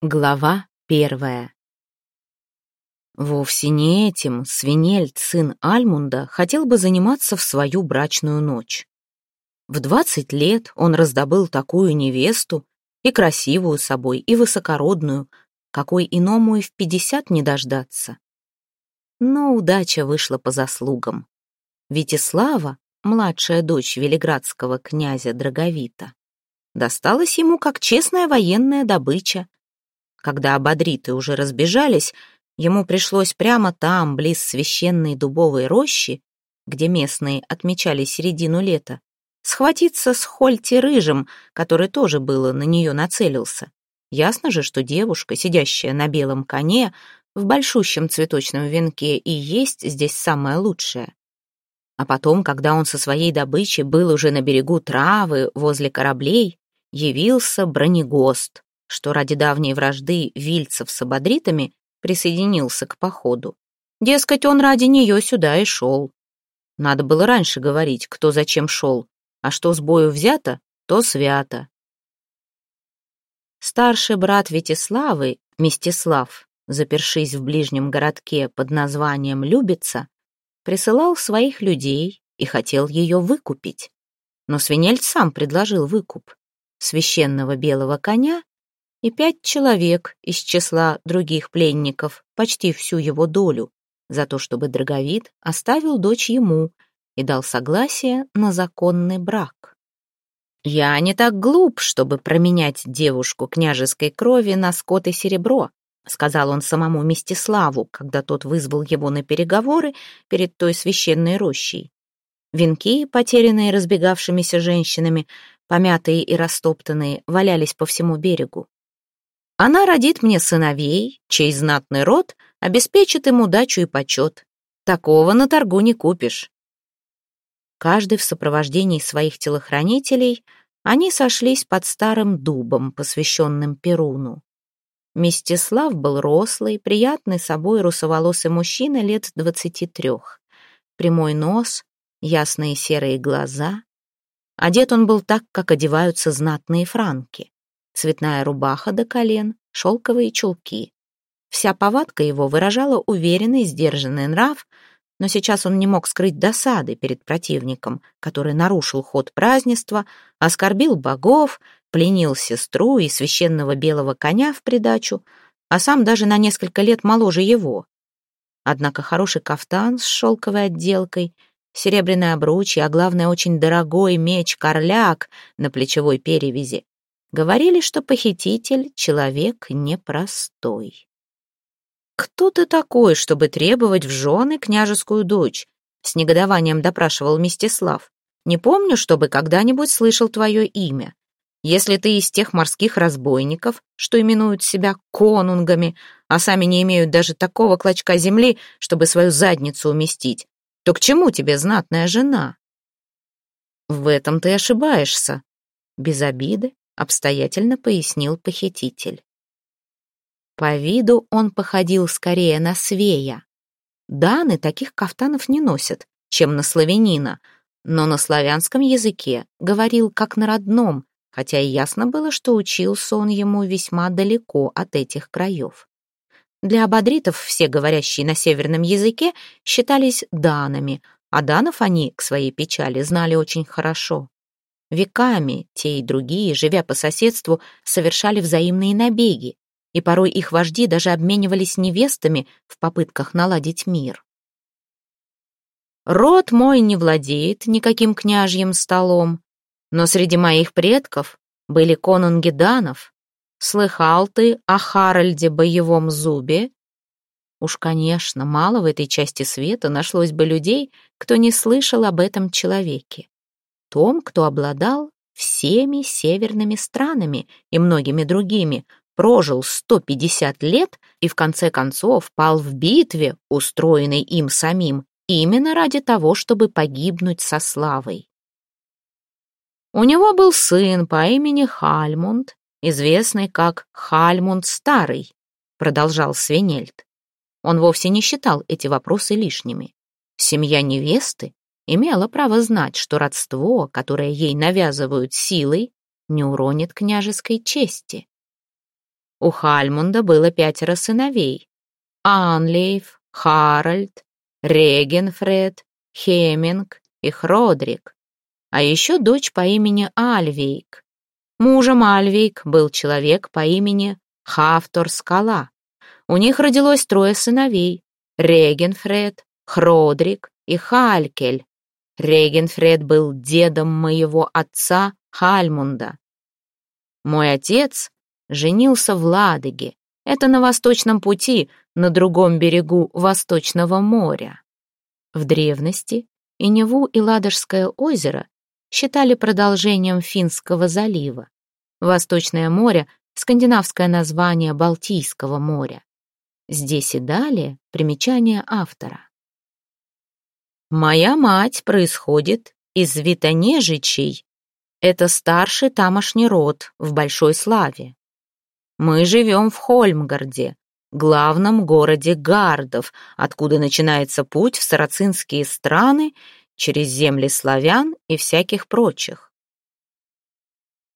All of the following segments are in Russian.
Глава первая Вовсе не этим Свинельд, сын Альмунда, хотел бы заниматься в свою брачную ночь. В двадцать лет он раздобыл такую невесту, и красивую собой, и высокородную, какой иному и в пятьдесят не дождаться. Но удача вышла по заслугам. Витислава, младшая дочь велиградского князя Драговита, досталась ему как честная военная добыча, когда ободриты уже разбежались, ему пришлось прямо там, близ священной дубовой рощи, где местные отмечали середину лета, схватиться с Хольти Рыжим, который тоже было на нее нацелился. Ясно же, что девушка, сидящая на белом коне, в большущем цветочном венке и есть здесь самое лучшее. А потом, когда он со своей добычей был уже на берегу травы, возле кораблей, явился бронегост, что ради давней вражды вильцев с ободритами присоединился к походу. Дескать, он ради нее сюда и шел. Надо было раньше говорить, кто зачем шел, а что с бою взято, то свято. Старший брат Витиславы, Мстислав, запершись в ближнем городке под названием Любица, присылал своих людей и хотел ее выкупить. Но свинельц сам предложил выкуп священного белого коня и пять человек из числа других пленников, почти всю его долю, за то, чтобы Драговид оставил дочь ему и дал согласие на законный брак. «Я не так глуп, чтобы променять девушку княжеской крови на скот и серебро», сказал он самому Мстиславу, когда тот вызвал его на переговоры перед той священной рощей. Венки, потерянные разбегавшимися женщинами, помятые и растоптанные, валялись по всему берегу. Она родит мне сыновей, чей знатный род обеспечит им удачу и почет. Такого на торгу не купишь. Каждый в сопровождении своих телохранителей, они сошлись под старым дубом, посвященным Перуну. Мстислав был рослый, приятный собой русоволосый мужчина лет двадцати трех. Прямой нос, ясные серые глаза. Одет он был так, как одеваются знатные франки цветная рубаха до колен, шелковые чулки. Вся повадка его выражала уверенный, сдержанный нрав, но сейчас он не мог скрыть досады перед противником, который нарушил ход празднества, оскорбил богов, пленил сестру и священного белого коня в придачу, а сам даже на несколько лет моложе его. Однако хороший кафтан с шелковой отделкой, серебряное обручье, а главное, очень дорогой меч-корляк на плечевой перевязи Говорили, что похититель — человек непростой. «Кто ты такой, чтобы требовать в жены княжескую дочь?» — с негодованием допрашивал Мстислав. «Не помню, чтобы когда-нибудь слышал твое имя. Если ты из тех морских разбойников, что именуют себя конунгами, а сами не имеют даже такого клочка земли, чтобы свою задницу уместить, то к чему тебе знатная жена?» «В этом ты ошибаешься», — без обиды обстоятельно пояснил похититель. По виду он походил скорее на свея. Даны таких кафтанов не носят, чем на славянина, но на славянском языке говорил как на родном, хотя ясно было, что учился он ему весьма далеко от этих краев. Для абадритов все говорящие на северном языке считались данами, а данов они, к своей печали, знали очень хорошо. Веками те и другие, живя по соседству, совершали взаимные набеги, и порой их вожди даже обменивались невестами в попытках наладить мир. Род мой не владеет никаким княжьим столом, но среди моих предков были конунги данов. Слыхал ты о Харальде Боевом Зубе? Уж, конечно, мало в этой части света нашлось бы людей, кто не слышал об этом человеке том, кто обладал всеми северными странами и многими другими, прожил 150 лет и в конце концов пал в битве, устроенной им самим, именно ради того, чтобы погибнуть со славой. У него был сын по имени Хальмунд, известный как Хальмунд Старый, продолжал Свинельд. Он вовсе не считал эти вопросы лишними. Семья невесты имела право знать, что родство, которое ей навязывают силой, не уронит княжеской чести. У Хальмунда было пятеро сыновей. Анлейф, Харальд, Регенфред, Хеминг и Хродрик. А еще дочь по имени Альвейк. Мужем Альвейк был человек по имени Хафтор Скала. У них родилось трое сыновей — Регенфред, Хродрик и Халькель. Регенфред был дедом моего отца Хальмунда. Мой отец женился в Ладоге. Это на Восточном пути, на другом берегу Восточного моря. В древности и Неву и Ладожское озеро считали продолжением Финского залива. Восточное море — скандинавское название Балтийского моря. Здесь и далее примечание автора. Моя мать происходит из Витонежичей. Это старший тамошний род в большой славе. Мы живем в Хольмгарде, главном городе гардов, откуда начинается путь в сарацинские страны через земли славян и всяких прочих.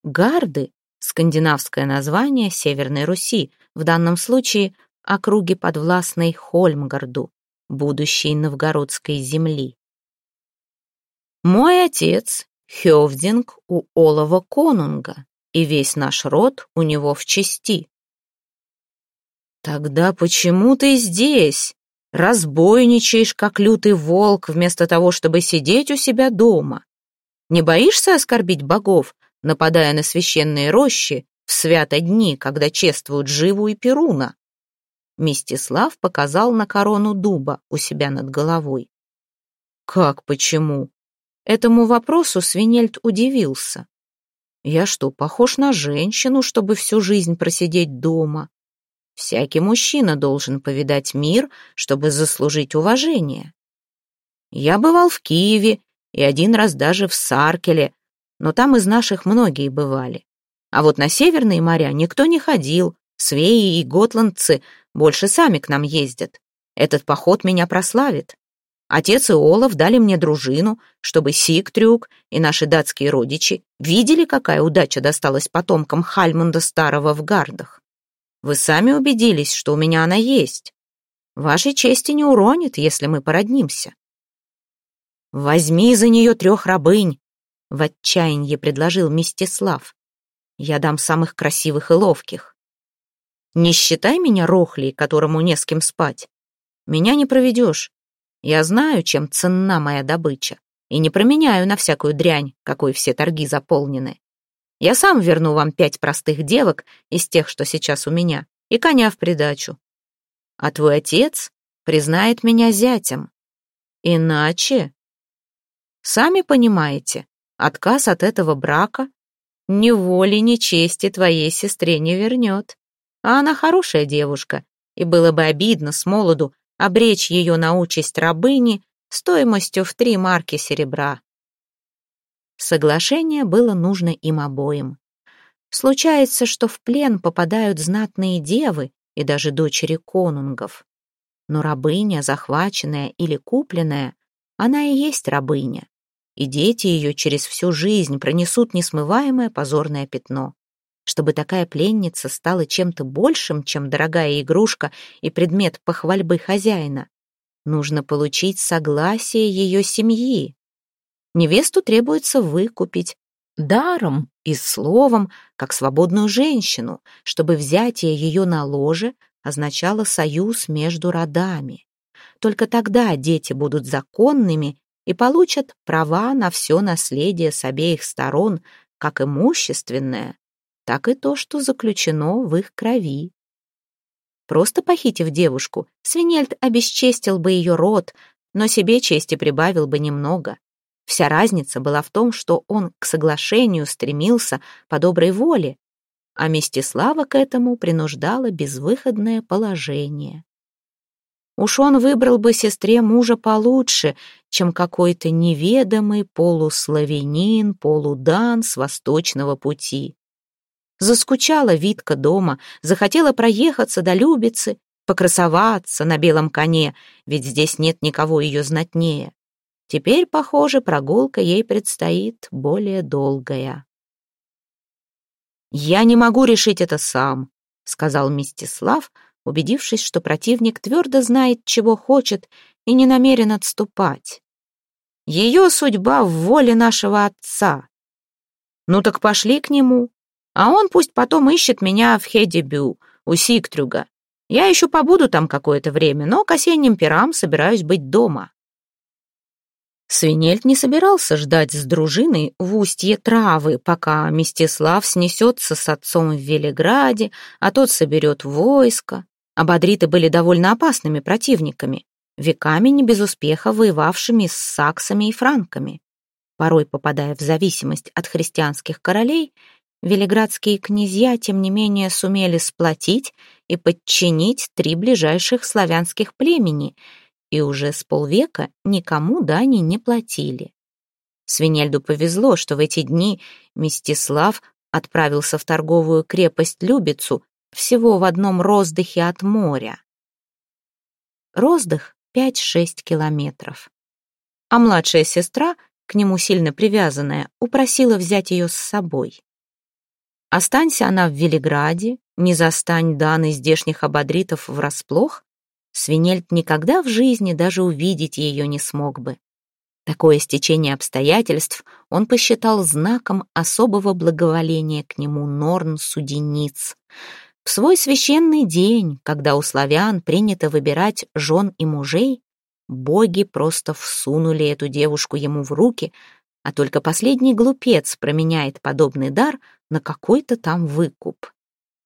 Гарды — скандинавское название Северной Руси, в данном случае округи подвластной Хольмгарду, будущей новгородской земли. Мой отец — Хёвдинг у Олова Конунга, и весь наш род у него в чести. Тогда почему ты здесь? Разбойничаешь, как лютый волк, вместо того, чтобы сидеть у себя дома. Не боишься оскорбить богов, нападая на священные рощи в свято дни, когда чествуют Живу и Перуна? Мистислав показал на корону дуба у себя над головой. «Как почему?» Этому вопросу Свинельд удивился. «Я что, похож на женщину, чтобы всю жизнь просидеть дома? Всякий мужчина должен повидать мир, чтобы заслужить уважение. Я бывал в Киеве и один раз даже в Саркеле, но там из наших многие бывали. А вот на северные моря никто не ходил, свеи и готландцы больше сами к нам ездят. Этот поход меня прославит. Отец и Олаф дали мне дружину, чтобы Сигтрюк и наши датские родичи видели, какая удача досталась потомкам Хальмунда Старого в Гардах. Вы сами убедились, что у меня она есть. Вашей чести не уронит, если мы породнимся. Возьми за нее трех рабынь, — в отчаянии предложил Мистислав. Я дам самых красивых и ловких. Не считай меня рохлей, которому не с кем спать. Меня не проведешь. Я знаю, чем ценна моя добыча, и не променяю на всякую дрянь, какой все торги заполнены. Я сам верну вам пять простых девок из тех, что сейчас у меня, и коня в придачу. А твой отец признает меня зятем. Иначе... Сами понимаете, отказ от этого брака ни воли, ни чести твоей сестре не вернет. А она хорошая девушка, и было бы обидно с молоду обречь ее на участь рабыни стоимостью в три марки серебра. Соглашение было нужно им обоим. Случается, что в плен попадают знатные девы и даже дочери конунгов. Но рабыня, захваченная или купленная, она и есть рабыня, и дети ее через всю жизнь пронесут несмываемое позорное пятно чтобы такая пленница стала чем-то большим, чем дорогая игрушка и предмет похвальбы хозяина. Нужно получить согласие ее семьи. Невесту требуется выкупить даром и словом, как свободную женщину, чтобы взятие ее на ложе означало союз между родами. Только тогда дети будут законными и получат права на все наследие с обеих сторон, как имущественное, так и то, что заключено в их крови. Просто похитив девушку, Свинельд обесчестил бы ее род, но себе чести прибавил бы немного. Вся разница была в том, что он к соглашению стремился по доброй воле, а Мстислава к этому принуждало безвыходное положение. Уж он выбрал бы сестре мужа получше, чем какой-то неведомый полуславянин, полудан с восточного пути. Заскучала Витка дома, захотела проехаться до Любицы, покрасоваться на белом коне, ведь здесь нет никого ее знатнее. Теперь, похоже, прогулка ей предстоит более долгая. «Я не могу решить это сам. — сказал Мстислав, убедившись, что противник твердо знает, чего хочет, и не намерен отступать. «Ее судьба в воле нашего отца. Ну так пошли к нему, а он пусть потом ищет меня в Хедебю, у Сиктрюга. Я еще побуду там какое-то время, но к осенним пирам собираюсь быть дома». Свинельд не собирался ждать с дружиной в устье травы, пока Мстислав снесется с отцом в Велиграде, а тот соберет войско. Абадриты были довольно опасными противниками, веками не без успеха воевавшими с саксами и франками. Порой попадая в зависимость от христианских королей, велиградские князья, тем не менее, сумели сплотить и подчинить три ближайших славянских племени — и уже с полвека никому дани не платили. Свинельду повезло, что в эти дни Мстислав отправился в торговую крепость Любицу всего в одном роздыхе от моря. Роздых — 5-6 километров. А младшая сестра, к нему сильно привязанная, упросила взять ее с собой. Останься она в Велиграде, не застань Даны здешних ободритов врасплох, Свинельд никогда в жизни даже увидеть ее не смог бы. Такое стечение обстоятельств он посчитал знаком особого благоволения к нему Норн-судениц. В свой священный день, когда у славян принято выбирать жен и мужей, боги просто всунули эту девушку ему в руки, а только последний глупец променяет подобный дар на какой-то там выкуп.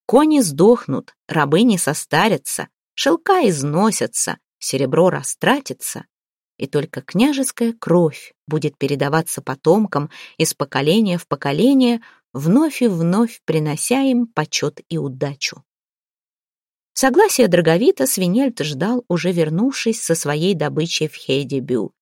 Кони сдохнут, рабы не состарятся, шелка износятся, серебро растратится, и только княжеская кровь будет передаваться потомкам из поколения в поколение, вновь и вновь принося им почет и удачу. Согласие Драговита Свинельд ждал, уже вернувшись со своей добычей в Хейдебю.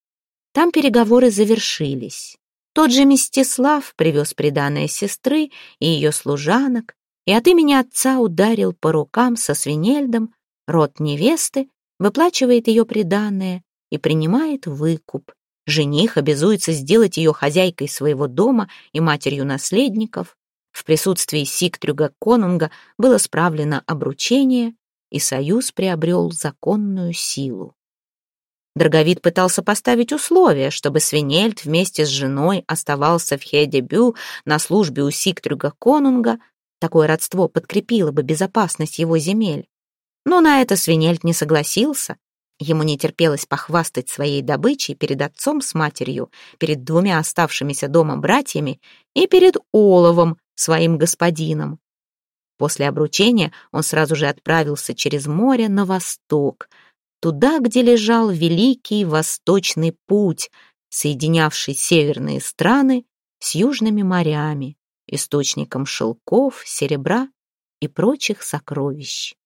Там переговоры завершились. Тот же Мстислав привез приданное сестры и ее служанок, и от имени отца ударил по рукам со Свинельдом, Род невесты выплачивает ее приданное и принимает выкуп. Жених обязуется сделать ее хозяйкой своего дома и матерью наследников. В присутствии Сиктрюга Конунга было справлено обручение, и союз приобрел законную силу. Драговид пытался поставить условия, чтобы Свинельд вместе с женой оставался в Хедебю на службе у Сиктрюга Конунга. Такое родство подкрепило бы безопасность его земель. Но на это свинельд не согласился. Ему не терпелось похвастать своей добычей перед отцом с матерью, перед двумя оставшимися дома братьями и перед Оловом, своим господином. После обручения он сразу же отправился через море на восток, туда, где лежал Великий Восточный Путь, соединявший северные страны с южными морями, источником шелков, серебра и прочих сокровищ.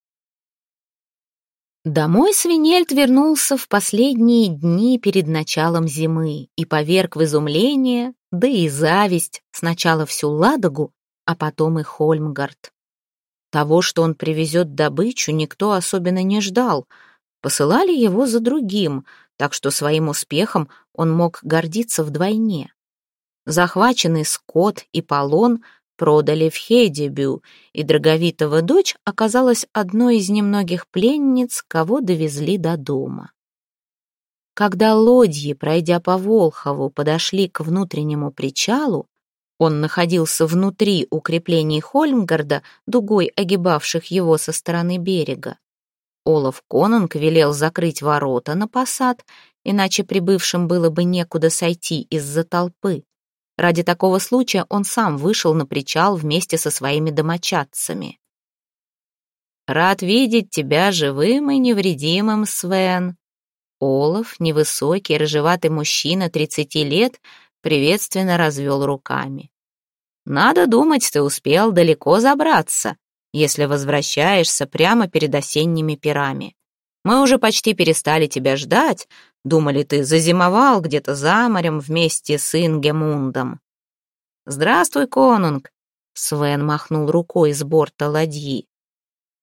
Домой Свинельд вернулся в последние дни перед началом зимы и поверг в изумление, да и зависть, сначала всю Ладогу, а потом и Хольмгард. Того, что он привезет добычу, никто особенно не ждал. Посылали его за другим, так что своим успехом он мог гордиться вдвойне. Захваченный скот и полон — продали в Хедебю, и Драговитова дочь оказалась одной из немногих пленниц, кого довезли до дома. Когда лодьи, пройдя по Волхову, подошли к внутреннему причалу, он находился внутри укреплений Хольмгарда, дугой огибавших его со стороны берега. Олаф Конунг велел закрыть ворота на посад, иначе прибывшим было бы некуда сойти из-за толпы. Ради такого случая он сам вышел на причал вместе со своими домочадцами. «Рад видеть тебя живым и невредимым, Свен». Олаф, невысокий, рыжеватый мужчина, тридцати лет, приветственно развел руками. «Надо думать, ты успел далеко забраться, если возвращаешься прямо перед осенними пирами. Мы уже почти перестали тебя ждать, думали, ты зазимовал где-то за морем вместе с Ингемундом. «Здравствуй, конунг!» Свен махнул рукой с борта ладьи.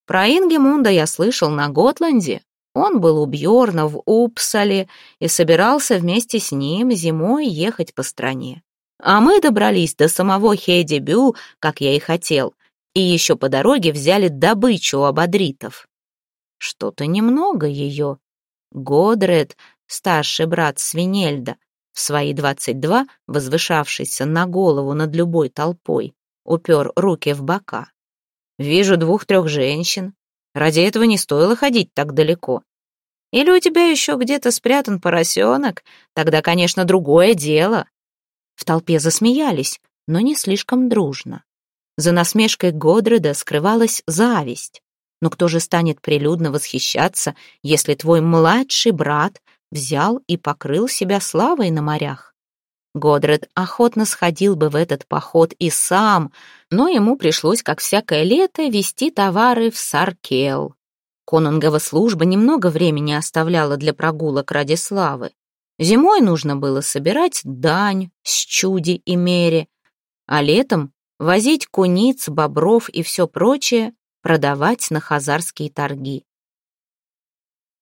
«Про Ингемунда я слышал на Готланде. Он был у Бьорна в Упсале и собирался вместе с ним зимой ехать по стране. А мы добрались до самого Хейдебю, как я и хотел, и еще по дороге взяли добычу у абадритов. Что-то немного ее. Годред, старший брат Свинельда, в свои двадцать два, возвышавшийся на голову над любой толпой, упер руки в бока. «Вижу двух-трех женщин. Ради этого не стоило ходить так далеко. Или у тебя еще где-то спрятан поросенок? Тогда, конечно, другое дело». В толпе засмеялись, но не слишком дружно. За насмешкой Годреда скрывалась зависть. Но кто же станет прилюдно восхищаться, если твой младший брат взял и покрыл себя славой на морях? Годред охотно сходил бы в этот поход и сам, но ему пришлось, как всякое лето, везти товары в Саркел. Конунгова служба немного времени оставляла для прогулок ради славы. Зимой нужно было собирать дань с чуди и мере, а летом возить куниц, бобров и все прочее продавать на хазарские торги.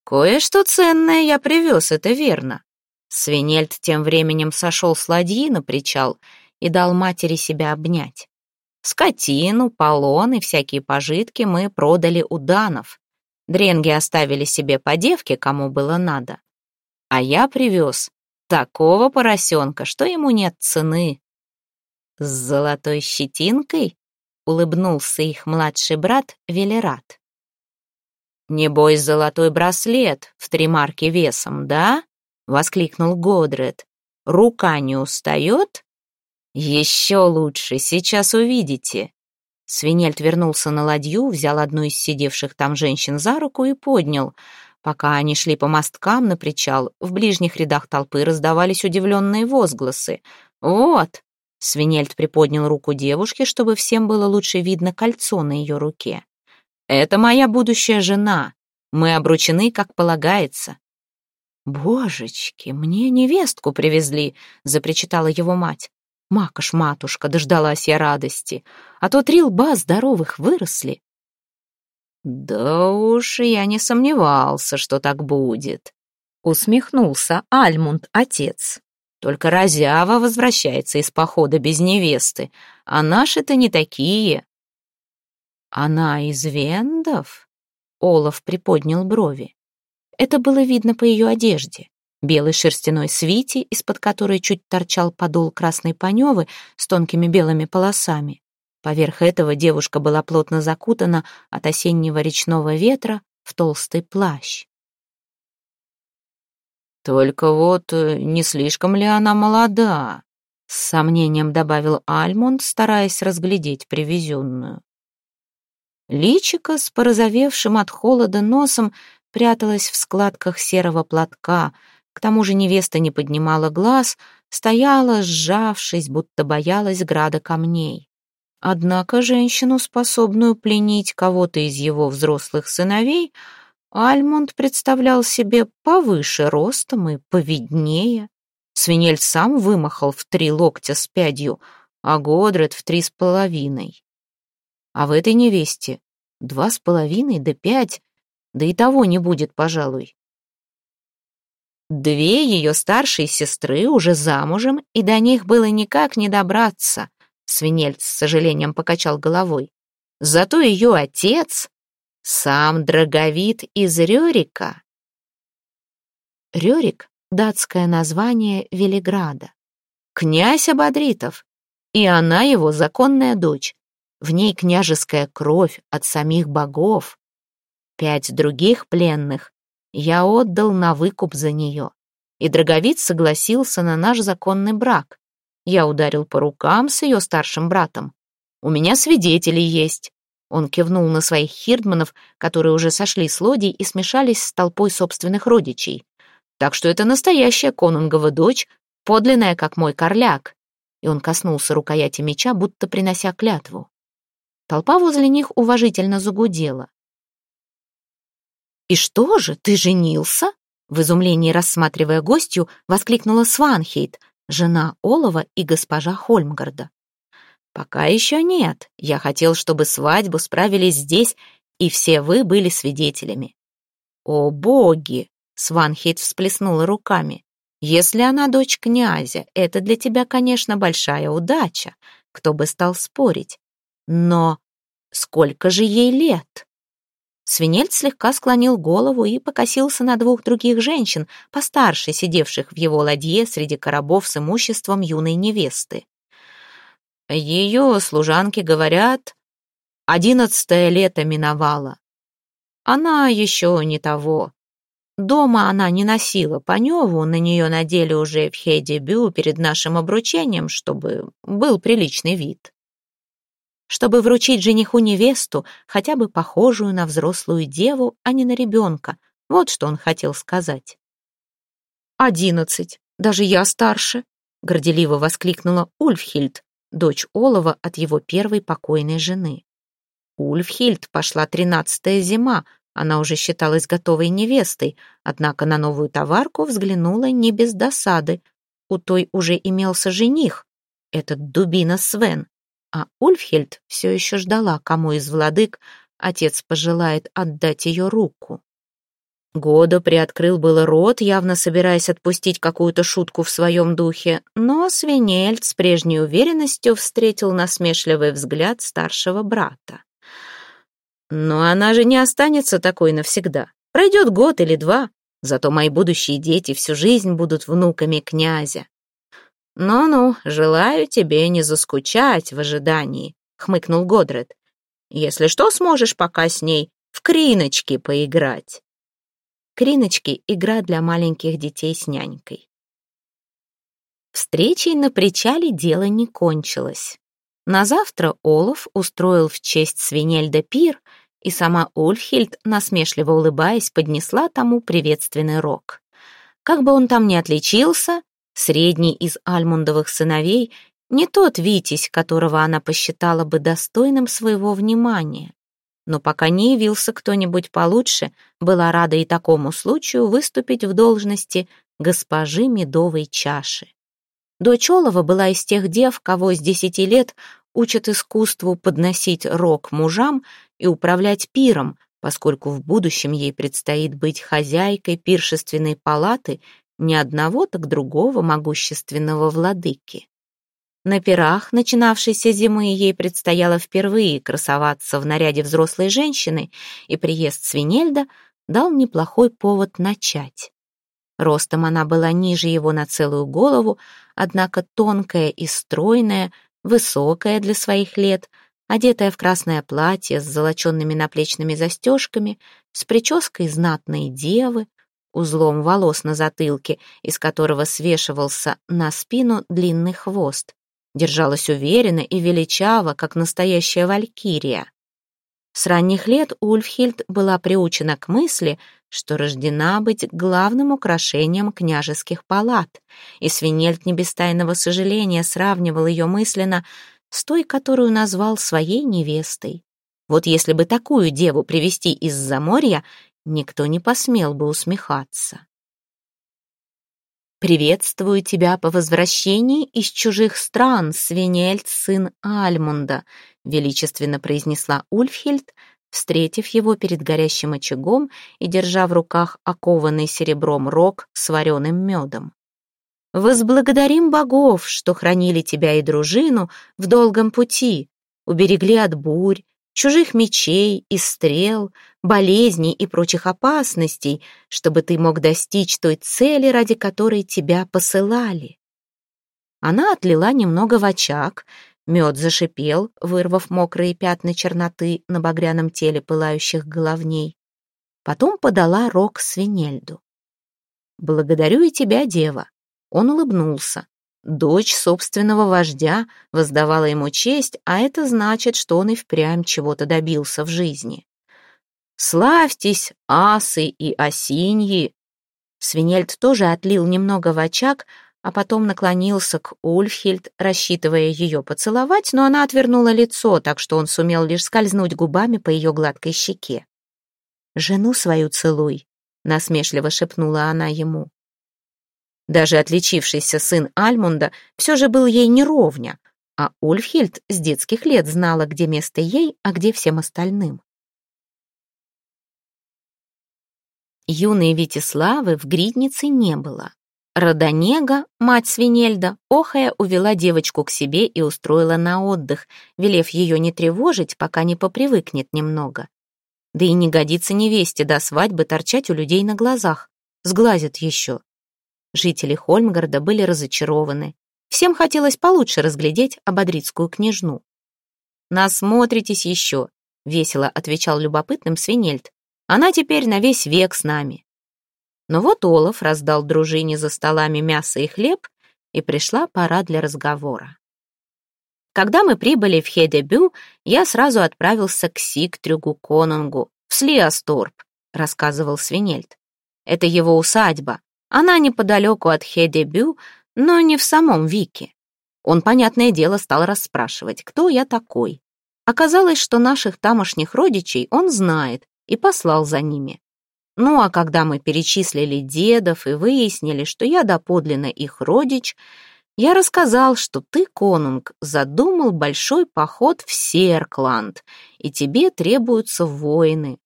«Кое-что ценное я привез, это верно». Свинельд тем временем сошел с ладьи на причал и дал матери себя обнять. Скотину, полон и всякие пожитки мы продали у данов. Дренги оставили себе по девке, кому было надо. А я привез такого поросенка, что ему нет цены. С золотой щетинкой улыбнулся их младший брат Велерат. «Небось, золотой браслет в три марки весом, да?» — воскликнул Годред. «Рука не устает?» «Еще лучше, сейчас увидите». Свинельд вернулся на ладью, взял одну из сидевших там женщин за руку и поднял. Пока они шли по мосткам на причал, в ближних рядах толпы раздавались удивленные возгласы. «Вот, Свинельд приподнял руку девушки, чтобы всем было лучше видно кольцо на ее руке. «Это моя будущая жена. Мы обручены, как полагается». «Божечки, мне невестку привезли», — запричитала его мать. «Макаш, матушка, дождалась я радости, а то три лба здоровых выросли». «Да уж, я не сомневался, что так будет», — усмехнулся Альмунд, отец. Только Разява возвращается из похода без невесты, а наши-то не такие. Она из Вендов? Олаф приподнял брови. Это было видно по ее одежде. Белой шерстяной свите, из-под которой чуть торчал подол красной паневы с тонкими белыми полосами. Поверх этого девушка была плотно закутана от осеннего речного ветра в толстый плащ. Только вот э, не слишком ли она молода? С сомнением добавил Альмонд, стараясь разглядеть привезенную. Личико с порозовевшим от холода носом пряталось в складках серого платка, к тому же невеста не поднимала глаз, стояла, сжавшись, будто боялась града камней. Однако женщину, способную пленить кого-то из его взрослых сыновей, Альмонд представлял себе повыше ростом и повиднее. Свинель сам вымахал в три локтя с пядью, а Годред в три с половиной. А в этой невесте два с половиной да пять, да и того не будет, пожалуй. Две ее старшие сестры уже замужем, и до них было никак не добраться, Свинельц с сожалением покачал головой. Зато ее отец сам Драговид из Рёрика. Рёрик — датское название Велиграда. Князь Абадритов, и она его законная дочь. В ней княжеская кровь от самих богов. Пять других пленных я отдал на выкуп за нее, и Драговид согласился на наш законный брак. Я ударил по рукам с ее старшим братом. У меня свидетели есть. Он кивнул на своих хирдманов, которые уже сошли с лодий и смешались с толпой собственных родичей. Так что это настоящая конунгова дочь, подлинная, как мой корляк. И он коснулся рукояти меча, будто принося клятву. Толпа возле них уважительно загудела. «И что же, ты женился?» В изумлении рассматривая гостью, воскликнула Сванхейт, жена Олова и госпожа Хольмгарда. «Пока еще нет. Я хотел, чтобы свадьбу справились здесь, и все вы были свидетелями». «О, боги!» — Сванхейт всплеснула руками. «Если она дочь князя, это для тебя, конечно, большая удача. Кто бы стал спорить. Но сколько же ей лет? Свинельд слегка склонил голову и покосился на двух других женщин, постарше сидевших в его ладье среди коробов с имуществом юной невесты. Ее служанки говорят, одиннадцатое лето миновало. Она еще не того. Дома она не носила паневу, на нее надели уже в хей-дебю перед нашим обручением, чтобы был приличный вид. Чтобы вручить жениху невесту, хотя бы похожую на взрослую деву, а не на ребенка. Вот что он хотел сказать. «Одиннадцать. Даже я старше», — горделиво воскликнула Ульфхильд, дочь Олова от его первой покойной жены. Ульфхильд пошла тринадцатая зима, она уже считалась готовой невестой, однако на новую товарку взглянула не без досады. У той уже имелся жених, этот дубина Свен, а Ульфхельд все еще ждала, кому из владык отец пожелает отдать ее руку. Года приоткрыл было рот, явно собираясь отпустить какую-то шутку в своем духе, но Свинельд с прежней уверенностью встретил насмешливый взгляд старшего брата. Но она же не останется такой навсегда. Пройдет год или два, зато мои будущие дети всю жизнь будут внуками князя. «Ну-ну, желаю тебе не заскучать в ожидании», — хмыкнул Годред. «Если что, сможешь пока с ней в криночки поиграть». Криночки — игра для маленьких детей с нянькой. Встречей на причале дело не кончилось. На завтра Олаф устроил в честь свинельда пир, и сама Ульфхильд, насмешливо улыбаясь, поднесла тому приветственный рог. Как бы он там ни отличился, средний из Альмундовых сыновей, не тот Витязь, которого она посчитала бы достойным своего внимания. Но пока не явился кто-нибудь получше, была рада и такому случаю выступить в должности госпожи медовой чаши. Дочь Олова была из тех дев, кого с десяти лет учат искусству подносить рог мужам и управлять пиром, поскольку в будущем ей предстоит быть хозяйкой пиршественной палаты не одного, так другого могущественного владыки. На пирах, начинавшейся зимы, ей предстояло впервые красоваться в наряде взрослой женщины, и приезд Свинельда дал неплохой повод начать. Ростом она была ниже его на целую голову, однако тонкая и стройная, высокая для своих лет, одетая в красное платье с золоченными наплечными застежками, с прической знатной девы, узлом волос на затылке, из которого свешивался на спину длинный хвост. Держалась уверенно и величаво, как настоящая валькирия. С ранних лет Ульфхильд была приучена к мысли, что рождена быть главным украшением княжеских палат, и Свинельд не без тайного сожаления сравнивал ее мысленно с той, которую назвал своей невестой. Вот если бы такую деву привести из-за моря, никто не посмел бы усмехаться. «Приветствую тебя по возвращении из чужих стран, Свинельд, сын Альмунда», величественно произнесла Ульфхельд, встретив его перед горящим очагом и держа в руках окованный серебром рог с вареным медом. «Возблагодарим богов, что хранили тебя и дружину в долгом пути, уберегли от бурь, чужих мечей и стрел, болезней и прочих опасностей, чтобы ты мог достичь той цели, ради которой тебя посылали. Она отлила немного в очаг, мед зашипел, вырвав мокрые пятна черноты на багряном теле пылающих головней. Потом подала рог свинельду. «Благодарю и тебя, дева». Он улыбнулся. Дочь собственного вождя воздавала ему честь, а это значит, что он и впрямь чего-то добился в жизни. «Славьтесь, асы и осиньи!» Свинельд тоже отлил немного в очаг, а потом наклонился к Ульфхильд, рассчитывая ее поцеловать, но она отвернула лицо, так что он сумел лишь скользнуть губами по ее гладкой щеке. «Жену свою целуй», — насмешливо шепнула она ему. Даже отличившийся сын Альмунда все же был ей неровня, а Ульфхильд с детских лет знала, где место ей, а где всем остальным. Юной Витиславы в гриднице не было. Родонега, мать Свинельда, охая, увела девочку к себе и устроила на отдых, велев ее не тревожить, пока не попривыкнет немного. Да и не годится невесте до свадьбы торчать у людей на глазах. Сглазят еще. Жители Хольмгарда были разочарованы. Всем хотелось получше разглядеть ободрицкую княжну. «Насмотритесь еще», — весело отвечал любопытным Свинельд. «Она теперь на весь век с нами». Но вот Олаф раздал дружине за столами мясо и хлеб, и пришла пора для разговора. Когда мы прибыли в Хедебю, я сразу отправился к Сигтрюгу Конунгу, в Слиасторп, рассказывал Свинельд. Это его усадьба. Она неподалеку от Хедебю, но не в самом Вике. Он, понятное дело, стал расспрашивать, кто я такой. Оказалось, что наших тамошних родичей он знает и послал за ними. Ну а когда мы перечислили дедов и выяснили, что я доподлинно их родич, я рассказал, что ты, конунг, задумал большой поход в Серкланд, и тебе требуются воины.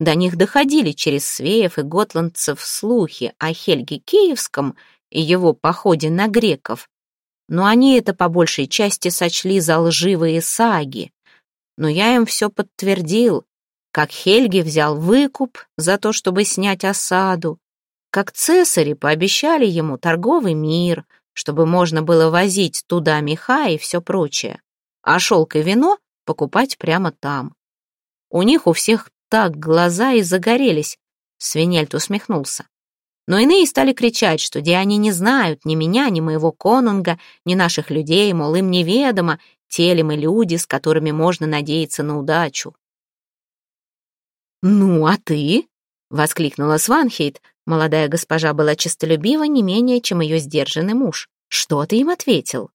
До них доходили через свеев и готландцев слухи о Хельге Киевском и его походе на греков, но они это по большей части сочли за лживые саги. Но я им все подтвердил, как Хельги взял выкуп за то, чтобы снять осаду, как цесари пообещали ему торговый мир, чтобы можно было возить туда меха и все прочее, а шелк и вино покупать прямо там. У них у всех так глаза и загорелись, Свинельт усмехнулся. Но иные стали кричать, что они не знают ни меня, ни моего конунга, ни наших людей, мол, им неведомо, те ли мы люди, с которыми можно надеяться на удачу. «Ну, а ты?» — воскликнула Сванхейт. Молодая госпожа была честолюбива не менее, чем ее сдержанный муж. «Что ты им ответил?»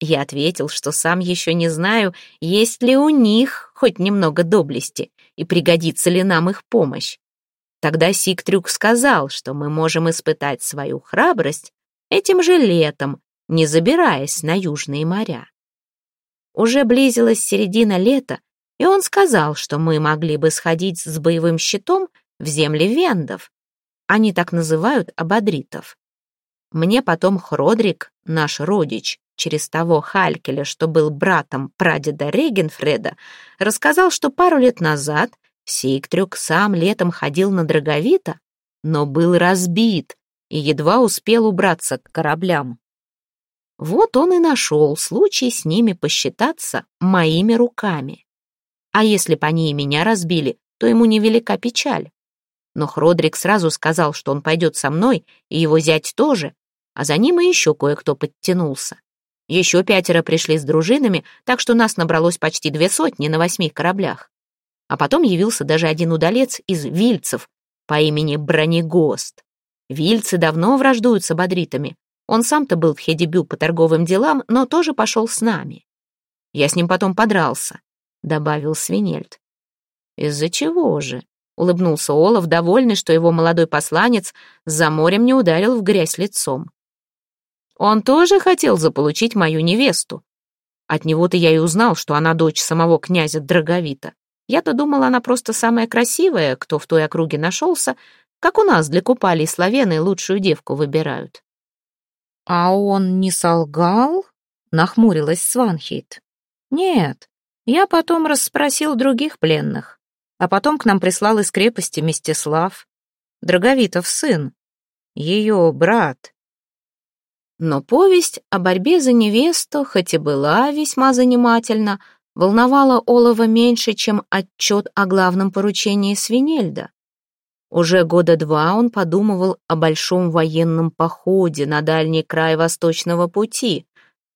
Я ответил, что сам еще не знаю, есть ли у них хоть немного доблести и пригодится ли нам их помощь. Тогда Сиктрюк сказал, что мы можем испытать свою храбрость этим же летом, не забираясь на южные моря. Уже близилась середина лета, и он сказал, что мы могли бы сходить с боевым щитом в земли вендов. Они так называют абадритов. Мне потом Хродрик, наш родич, через того Халькеля, что был братом прадеда Регенфреда, рассказал, что пару лет назад Сиктрюк сам летом ходил на Драговита, но был разбит и едва успел убраться к кораблям. Вот он и нашел случай с ними посчитаться моими руками. А если б они и меня разбили, то ему невелика печаль. Но Хродрик сразу сказал, что он пойдет со мной, и его зять тоже, а за ним и еще кое-кто подтянулся. Еще пятеро пришли с дружинами, так что нас набралось почти две сотни на восьми кораблях. А потом явился даже один удалец из вильцев по имени Бронегост. Вильцы давно враждуют с абадритами. Он сам-то был в Хедебю по торговым делам, но тоже пошел с нами. Я с ним потом подрался. — добавил Свинельд. «Из-за чего же?» — улыбнулся Олаф, довольный, что его молодой посланец за морем не ударил в грязь лицом. «Он тоже хотел заполучить мою невесту. От него-то я и узнал, что она дочь самого князя Драговита. Я-то думал, она просто самая красивая, кто в той округе нашелся, как у нас для купалей славяны лучшую девку выбирают». «А он не солгал?» — нахмурилась Сванхейт. «Нет, я потом расспросил других пленных, а потом к нам прислал из крепости Мстислав, Драговитов сын, ее брат. Но повесть о борьбе за невесту, хоть и была весьма занимательна, волновала Олова меньше, чем отчет о главном поручении Свинельда. Уже года два он подумывал о большом военном походе на дальний край Восточного пути,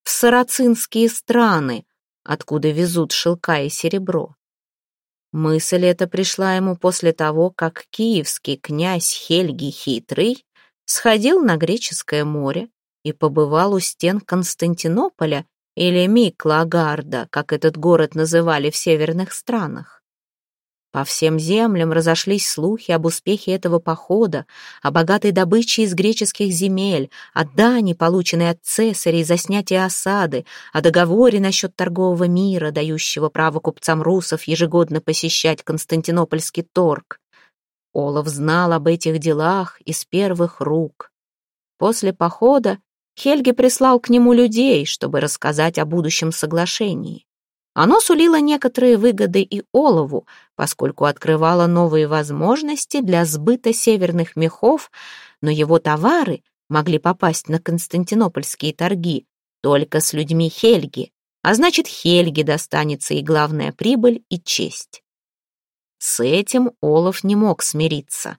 в сарацинские страны, откуда везут шелка и серебро. Мысль эта пришла ему после того, как киевский князь Хельги Хитрый сходил на Греческое море и побывал у стен Константинополя или Миклагарда, как этот город называли в северных странах. По всем землям разошлись слухи об успехе этого похода, о богатой добыче из греческих земель, о дани, полученной от цесарей за снятие осады, о договоре насчет торгового мира, дающего право купцам русов ежегодно посещать Константинопольский торг. Олаф знал об этих делах из первых рук. После похода Хельги прислал к нему людей, чтобы рассказать о будущем соглашении. Оно сулило некоторые выгоды и Олову, поскольку открывало новые возможности для сбыта северных мехов, но его товары могли попасть на константинопольские торги только с людьми Хельги, а значит, Хельге достанется и главная прибыль, и честь. С этим Олаф не мог смириться.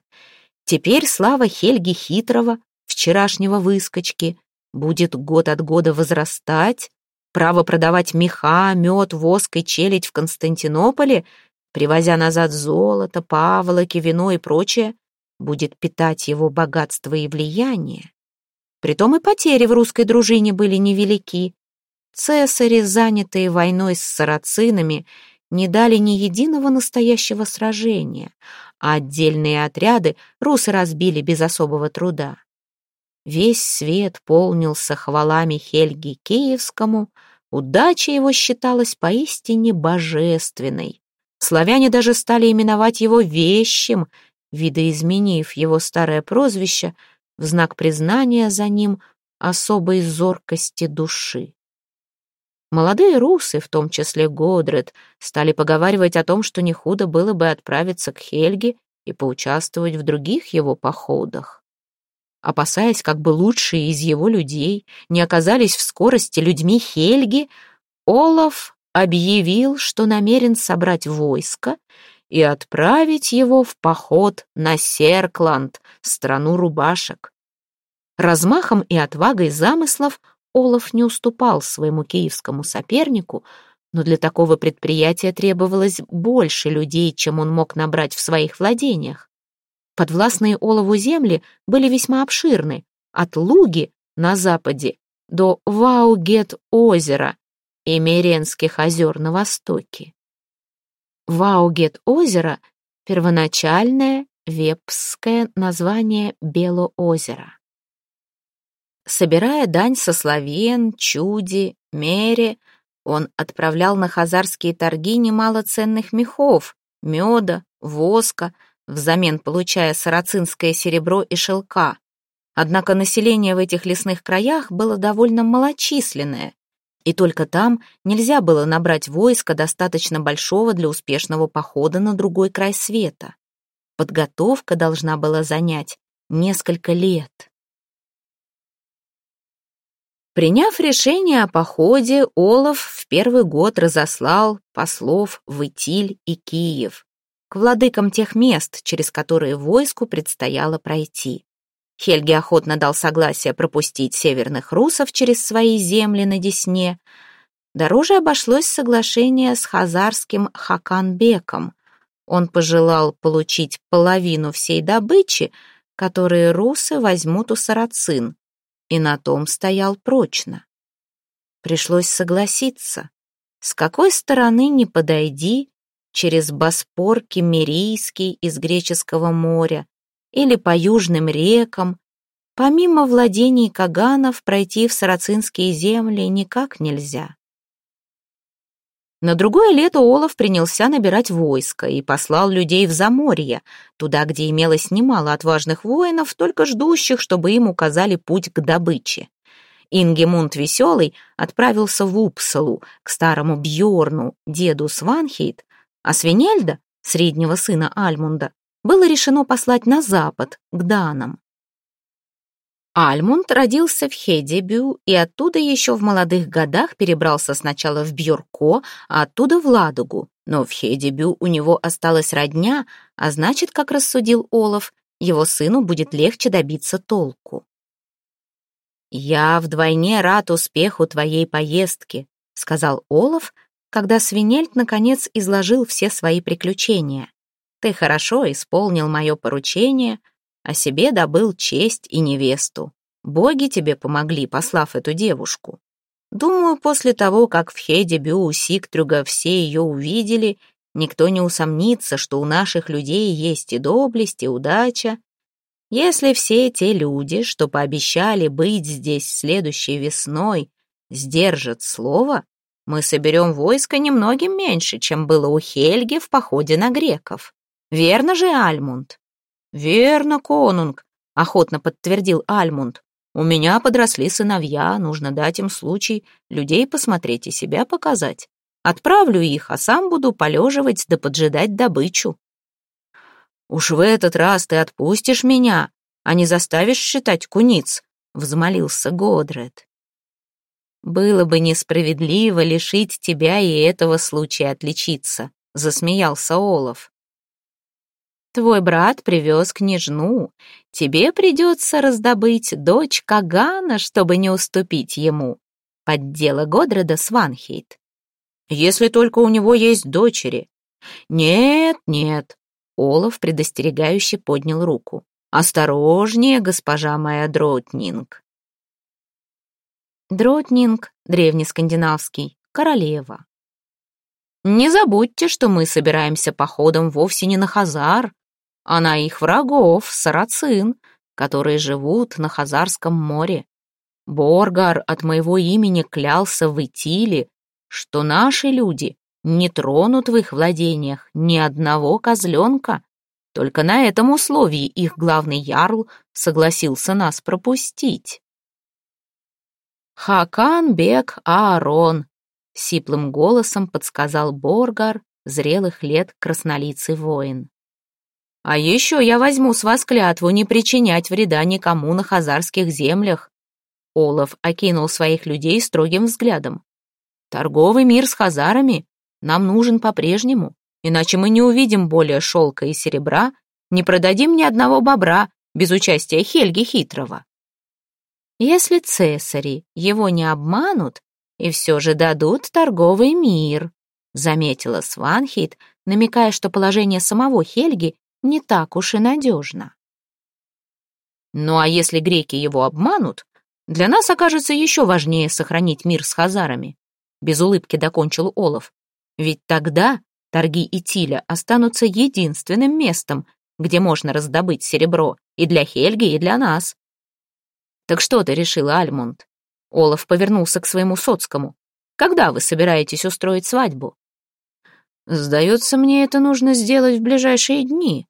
Теперь слава Хельги Хитрого, вчерашнего выскочки, будет год от года возрастать, право продавать меха, мед, воск и челядь в Константинополе, привозя назад золото, паволоки, вино и прочее, будет питать его богатство и влияние. Притом и потери в русской дружине были невелики. Цесари, занятые войной с сарацинами, не дали ни единого настоящего сражения, а отдельные отряды русы разбили без особого труда. Весь свет полнился хвалами Хельги Киевскому, удача его считалась поистине божественной. Славяне даже стали именовать его вещим, видоизменив его старое прозвище в знак признания за ним особой зоркости души. Молодые русы, в том числе Годред, стали поговаривать о том, что не худо было бы отправиться к Хельге и поучаствовать в других его походах опасаясь, как бы лучшие из его людей не оказались в скорости людьми Хельги, Олаф объявил, что намерен собрать войско и отправить его в поход на Серкланд, страну рубашек. Размахом и отвагой замыслов Олаф не уступал своему киевскому сопернику, но для такого предприятия требовалось больше людей, чем он мог набрать в своих владениях. Подвластные Олову земли были весьма обширны, от Луги на западе до Ваугет-озера и Меренских озер на востоке. Ваугет-озеро — первоначальное вепское название Белоозера. Собирая дань со славен, чуди, мере, он отправлял на хазарские торги немало ценных мехов, меда, воска, взамен получая сарацинское серебро и шелка. Однако население в этих лесных краях было довольно малочисленное, и только там нельзя было набрать войска достаточно большого для успешного похода на другой край света. Подготовка должна была занять несколько лет. Приняв решение о походе, Олаф в первый год разослал послов в Итиль и Киев владыкам тех мест, через которые войску предстояло пройти. Хельги охотно дал согласие пропустить северных русов через свои земли на Десне. Дороже обошлось соглашение с хазарским Хаканбеком. Он пожелал получить половину всей добычи, которые русы возьмут у сарацин, и на том стоял прочно. Пришлось согласиться. С какой стороны не подойди, через Боспор Кемерийский из Греческого моря или по южным рекам, помимо владений Каганов пройти в сарацинские земли никак нельзя. На другое лето Олаф принялся набирать войско и послал людей в Заморье, туда, где имелось немало отважных воинов, только ждущих, чтобы им указали путь к добыче. Ингемунд Веселый отправился в Упсалу, к старому Бьорну, деду Сванхейт, а Свинельда, среднего сына Альмунда, было решено послать на запад, к Данам. Альмунд родился в Хедебю и оттуда еще в молодых годах перебрался сначала в Бьорко, а оттуда в Ладогу. Но в Хедебю у него осталась родня, а значит, как рассудил Олаф, его сыну будет легче добиться толку. «Я вдвойне рад успеху твоей поездки», — сказал Олаф, когда Свинельд наконец изложил все свои приключения. «Ты хорошо исполнил мое поручение, а себе добыл честь и невесту. Боги тебе помогли, послав эту девушку. Думаю, после того, как в Хедебю у Сиктрюга все ее увидели, никто не усомнится, что у наших людей есть и доблесть, и удача. Если все те люди, что пообещали быть здесь следующей весной, сдержат слово, мы соберем войско немногим меньше, чем было у Хельги в походе на греков. Верно же, Альмунд?» «Верно, конунг», — охотно подтвердил Альмунд. У меня подросли сыновья, нужно дать им случай людей посмотреть и себя показать. Отправлю их, а сам буду полеживать да поджидать добычу. Уж в этот раз ты отпустишь меня, а не заставишь считать куниц, взмолился Годред. Было бы несправедливо лишить тебя и этого случая отличиться, засмеялся Олов. Твой брат привез княжну. Тебе придется раздобыть дочь Кагана, чтобы не уступить ему. Поддела Годреда Сванхейт. Если только у него есть дочери. Нет, нет. Олаф предостерегающе поднял руку. Осторожнее, госпожа моя Дротнинг. Дротнинг, древнескандинавский, королева. Не забудьте, что мы собираемся походом вовсе не на Хазар, а на их врагов, сарацин, которые живут на Хазарском море. Боргар от моего имени клялся в Итиле, что наши люди не тронут в их владениях ни одного козленка. Только на этом условии их главный ярл согласился нас пропустить. «Хакан Бек Аарон», — сиплым голосом подсказал Боргар, зрелых лет краснолицый воин. А еще я возьму с вас клятву не причинять вреда никому на хазарских землях. Олаф окинул своих людей строгим взглядом. Торговый мир с хазарами нам нужен по-прежнему, иначе мы не увидим более шелка и серебра, не продадим ни одного бобра без участия Хельги Хитрого. Если цесари его не обманут и все же дадут торговый мир, заметила Сванхит, намекая, что положение самого Хельги не так уж и надежно. Ну а если греки его обманут, для нас окажется еще важнее сохранить мир с хазарами. Без улыбки докончил Олов. Ведь тогда торги Итиля останутся единственным местом, где можно раздобыть серебро и для Хельги, и для нас. Так что ты решила, Альмунд? Олаф повернулся к своему соцкому. Когда вы собираетесь устроить свадьбу? Сдается мне, это нужно сделать в ближайшие дни,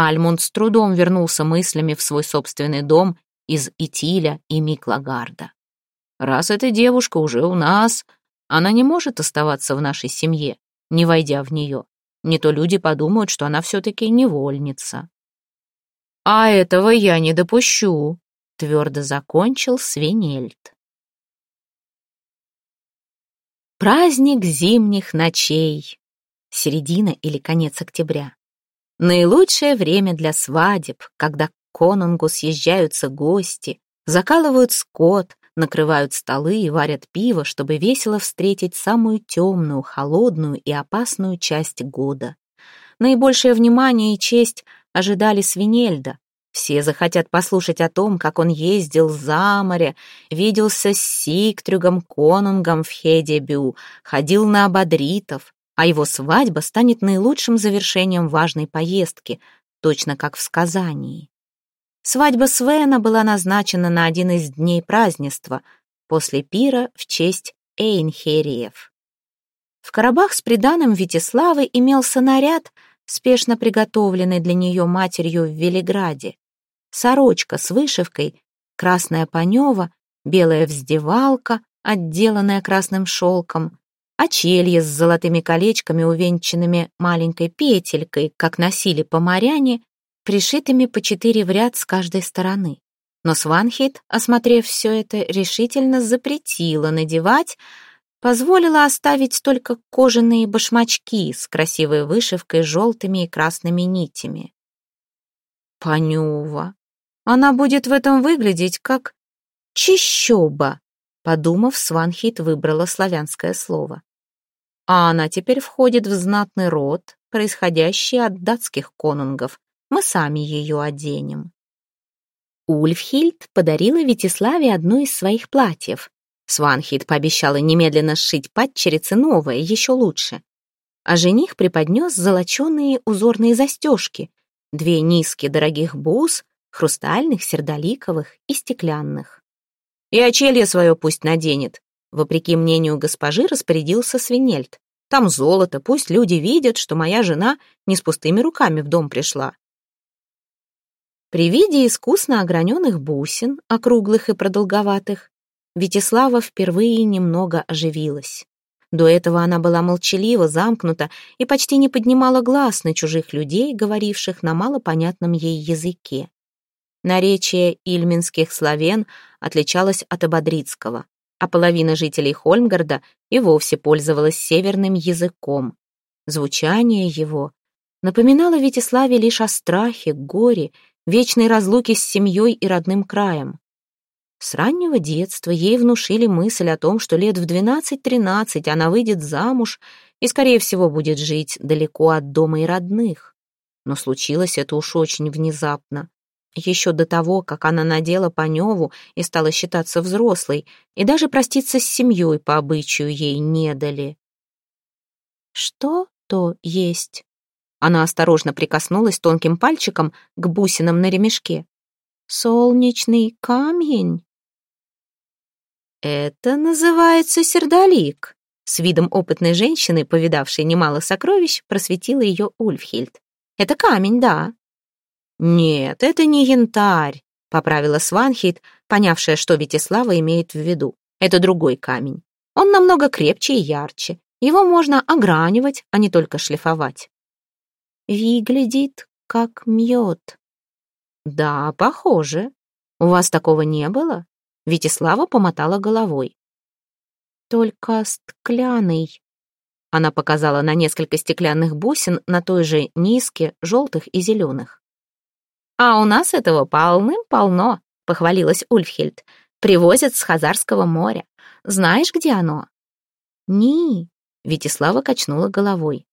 Альмунд с трудом вернулся мыслями в свой собственный дом из Итиля и Миклагарда. «Раз эта девушка уже у нас, она не может оставаться в нашей семье, не войдя в нее. Не то люди подумают, что она все-таки невольница». «А этого я не допущу», — твердо закончил Свинельд. Праздник зимних ночей. Середина или конец октября. Наилучшее время для свадеб, когда к конунгу съезжаются гости, закалывают скот, накрывают столы и варят пиво, чтобы весело встретить самую темную, холодную и опасную часть года. Наибольшее внимание и честь ожидали Свинельда. Все захотят послушать о том, как он ездил за море, виделся с Сиктрюгом Конунгом в Хедебю, ходил на ободритов, а его свадьба станет наилучшим завершением важной поездки, точно как в сказании. Свадьба Свена была назначена на один из дней празднества, после пира в честь Эйнхериев. В коробах с приданым Витиславы имелся наряд, спешно приготовленный для нее матерью в Велиграде. Сорочка с вышивкой, красная панева, белая вздевалка, отделанная красным шелком, очелье с золотыми колечками, увенчанными маленькой петелькой, как носили поморяне, пришитыми по четыре в ряд с каждой стороны. Но Сванхит, осмотрев все это, решительно запретила надевать, позволила оставить только кожаные башмачки с красивой вышивкой желтыми и красными нитями. Панюва. Она будет в этом выглядеть как чищоба. Подумав, Сванхит выбрала славянское слово а она теперь входит в знатный род, происходящий от датских конунгов. Мы сами ее оденем. Ульфхильд подарила Витиславе одно из своих платьев. Сванхильд пообещала немедленно сшить падчерице новое, еще лучше. А жених преподнес золоченые узорные застежки, две низкие дорогих бус, хрустальных, сердоликовых и стеклянных. «И очелье свое пусть наденет», Вопреки мнению госпожи распорядился Свинельд. Там золото, пусть люди видят, что моя жена не с пустыми руками в дом пришла. При виде искусно ограненных бусин, округлых и продолговатых, Витислава впервые немного оживилась. До этого она была молчалива, замкнута и почти не поднимала глаз на чужих людей, говоривших на малопонятном ей языке. Наречие ильминских славян отличалось от ободрицкого, а половина жителей Хольмгарда и вовсе пользовалась северным языком. Звучание его напоминало Витиславе лишь о страхе, горе, вечной разлуке с семьей и родным краем. С раннего детства ей внушили мысль о том, что лет в 12-13 она выйдет замуж и, скорее всего, будет жить далеко от дома и родных. Но случилось это уж очень внезапно. Еще до того, как она надела паневу и стала считаться взрослой, и даже проститься с семьей по обычаю ей не дали. «Что то есть?» Она осторожно прикоснулась тонким пальчиком к бусинам на ремешке. «Солнечный камень?» «Это называется сердолик», — с видом опытной женщины, повидавшей немало сокровищ, просветила ее Ульфхильд. «Это камень, да». «Нет, это не янтарь», — поправила Сванхейд, понявшая, что Витислава имеет в виду. «Это другой камень. Он намного крепче и ярче. Его можно огранивать, а не только шлифовать». «Выглядит как мед». «Да, похоже. У вас такого не было?» Витислава помотала головой. «Только стеклянный». Она показала на несколько стеклянных бусин на той же низке, желтых и зеленых. «А у нас этого полным-полно», — похвалилась Ульфхельд. «Привозят с Хазарского моря. Знаешь, где оно?» «Ни», — Витислава качнула головой.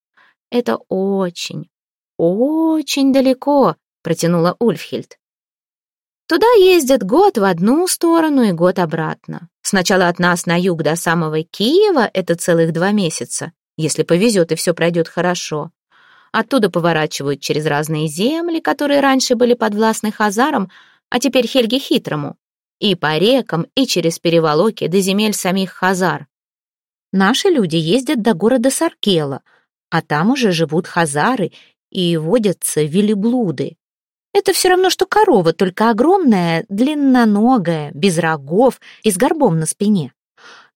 «Это очень, очень далеко», — протянула Ульфхельд. Туда ездят год в одну сторону и год обратно. Сначала от нас на юг до самого Киева это целых два месяца, если повезет и все пройдет хорошо. Оттуда поворачивают через разные земли, которые раньше были подвластны Хазарам, а теперь Хельге Хитрому. И по рекам, и через переволоки до земель самих Хазар. Наши люди ездят до города Саркела, а там уже живут хазары и водятся велиблуды. Это все равно, что корова, только огромная, длинноногая, без рогов и с горбом на спине.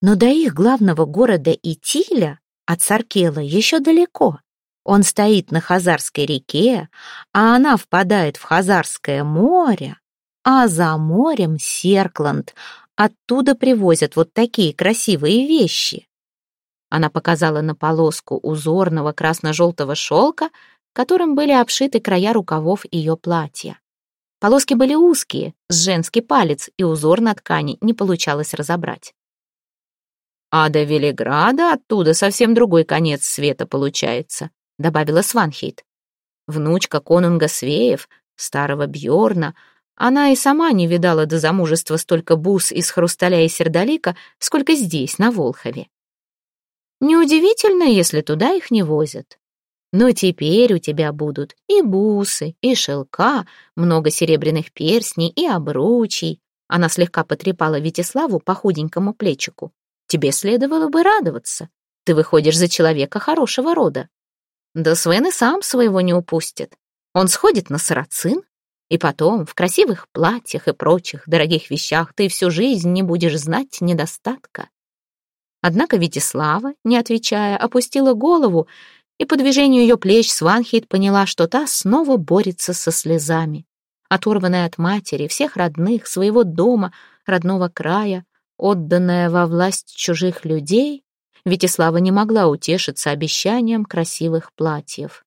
Но до их главного города Итиля от Саркела еще далеко. Он стоит на Хазарской реке, а она впадает в Хазарское море, а за морем Серкланд. Оттуда привозят вот такие красивые вещи. Она показала на полоску узорного красно-желтого шелка, которым были обшиты края рукавов ее платья. Полоски были узкие, с женский палец, и узор на ткани не получалось разобрать. «А до Велиграда оттуда совсем другой конец света получается», добавила Сванхейт. Внучка конунга Свеев, старого Бьорна, она и сама не видала до замужества столько бус из хрусталя и сердолика, сколько здесь, на Волхове. Неудивительно, если туда их не возят. Но теперь у тебя будут и бусы, и шелка, много серебряных перстней и обручей. Она слегка потрепала Витиславу по худенькому плечику. Тебе следовало бы радоваться. Ты выходишь за человека хорошего рода. Да Свен и сам своего не упустит. Он сходит на сарацин, и потом в красивых платьях и прочих дорогих вещах ты всю жизнь не будешь знать недостатка. Однако Витислава, не отвечая, опустила голову и по движению ее плеч Сванхейт поняла, что та снова борется со слезами. Оторванная от матери, всех родных, своего дома, родного края, отданная во власть чужих людей, Витислава не могла утешиться обещанием красивых платьев.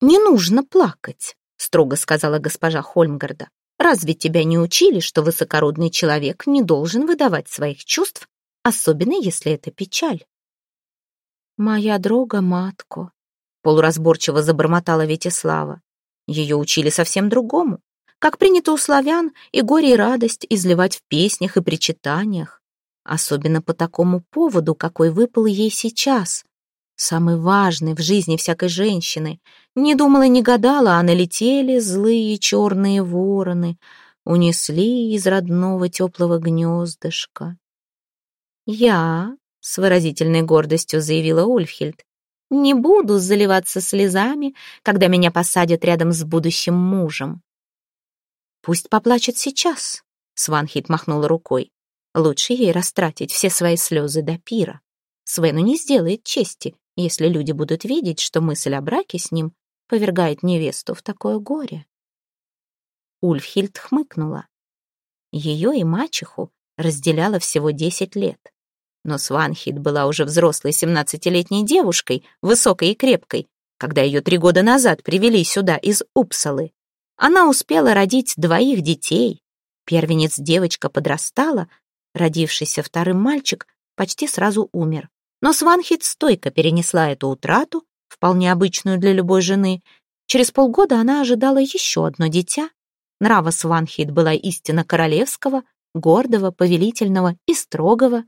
«Не нужно плакать», — строго сказала госпожа Хольмгарда. «Разве тебя не учили, что высокородный человек не должен выдавать своих чувств, особенно если это печаль?» «Моя дрога матко», — полуразборчиво забормотала Витислава. Ее учили совсем другому. Как принято у славян, и горе, и радость изливать в песнях и причитаниях. Особенно по такому поводу, какой выпал ей сейчас. Самый важный в жизни всякой женщины. Не думала, не гадала, а налетели злые черные вороны, унесли из родного теплого гнездышка. Я, с выразительной гордостью заявила Ульфхельд. «Не буду заливаться слезами, когда меня посадят рядом с будущим мужем. Пусть поплачет сейчас, Сванхит махнула рукой. Лучше ей растратить все свои слезы до пира. Свену не сделает чести, если люди будут видеть, что мысль о браке с ним повергает невесту в такое горе. Ульфхильд хмыкнула. Ее и мачеху разделяло всего десять лет. Но Сванхит была уже взрослой семнадцатилетней девушкой, высокой и крепкой, когда ее три года назад привели сюда из Упсалы. Она успела родить двоих детей. Первенец девочка подрастала, родившийся вторым мальчик почти сразу умер. Но Сванхит стойко перенесла эту утрату, вполне обычную для любой жены. Через полгода она ожидала еще одно дитя. Нрава Сванхит была истинно королевского, гордого, повелительного и строгого,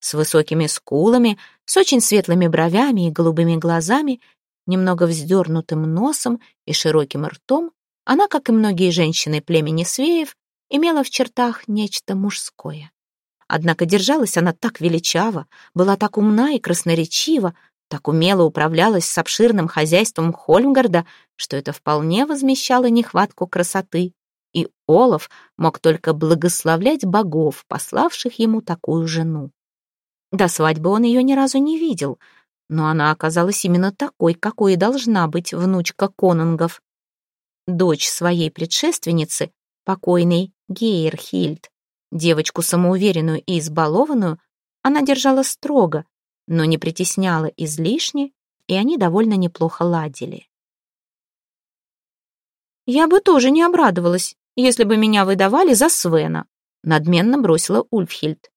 с высокими скулами, с очень светлыми бровями и голубыми глазами, немного вздернутым носом и широким ртом, она, как и многие женщины племени Свеев, имела в чертах нечто мужское. Однако держалась она так величаво, была так умна и красноречива, так умело управлялась с обширным хозяйством Хольмгарда, что это вполне возмещало нехватку красоты, и Олаф мог только благословлять богов, пославших ему такую жену. До свадьбы он ее ни разу не видел, но она оказалась именно такой, какой и должна быть внучка конунгов дочь своей предшественницы, покойной Гейерхильд. Девочку самоуверенную и избалованную она держала строго, но не притесняла излишне, и они довольно неплохо ладили. «Я бы тоже не обрадовалась, если бы меня выдавали за Свена», надменно бросила Ульфхильд.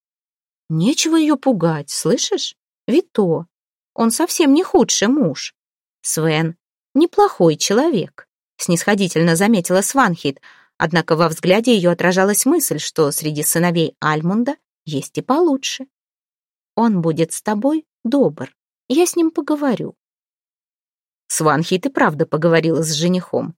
«Нечего ее пугать, слышишь? Вито, он совсем не худший муж. Свен — неплохой человек снисходительно заметила Сванхит, однако во взгляде ее отражалась мысль, что среди сыновей Альмунда есть и получше. «Он будет с тобой добр, я с ним поговорю». Сванхит и правда поговорила с женихом.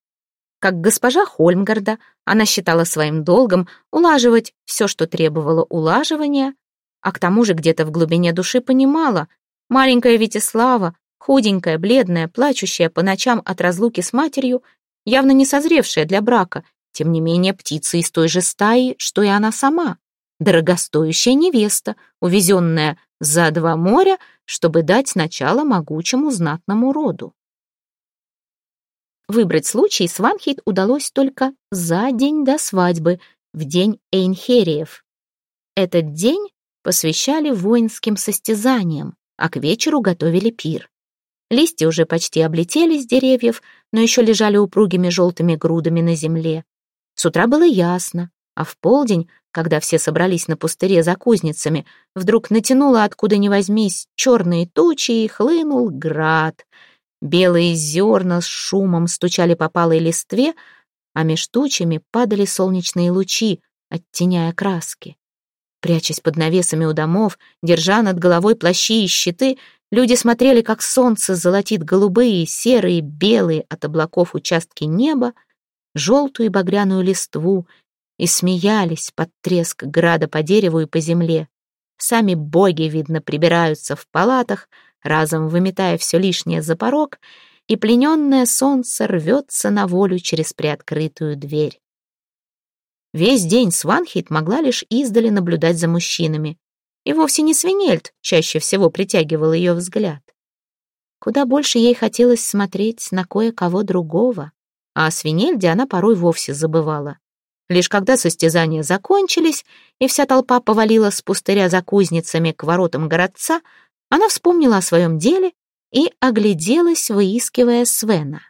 Как госпожа Хольмгарда, она считала своим долгом улаживать все, что требовало улаживания, а к тому же где-то в глубине души понимала, маленькая Витислава, худенькая, бледная, плачущая по ночам от разлуки с матерью, явно не созревшая для брака, тем не менее птица из той же стаи, что и она сама. Дорогостоящая невеста, увезенная за два моря, чтобы дать начало могучему знатному роду. Выбрать случай Сванхейт удалось только за день до свадьбы, в день Эйнхериев. Этот день посвящали воинским состязаниям, а к вечеру готовили пир. Листья уже почти облетели с деревьев, но еще лежали упругими желтыми грудами на земле. С утра было ясно, а в полдень, когда все собрались на пустыре за кузницами, вдруг натянуло откуда ни возьмись черные тучи и хлынул град. Белые зерна с шумом стучали по палой листве, а меж тучами падали солнечные лучи, оттеняя краски. Прячась под навесами у домов, держа над головой плащи и щиты, Люди смотрели, как солнце золотит голубые, серые, белые от облаков участки неба, желтую и багряную листву, и смеялись под треск града по дереву и по земле. Сами боги, видно, прибираются в палатах, разом выметая все лишнее за порог, и плененное солнце рвется на волю через приоткрытую дверь. Весь день Сванхит могла лишь издали наблюдать за мужчинами. И вовсе не свинельд чаще всего притягивал ее взгляд. Куда больше ей хотелось смотреть на кое-кого другого, а о свинельде она порой вовсе забывала. Лишь когда состязания закончились, и вся толпа повалила с пустыря за кузницами к воротам городца, она вспомнила о своем деле и огляделась, выискивая Свена.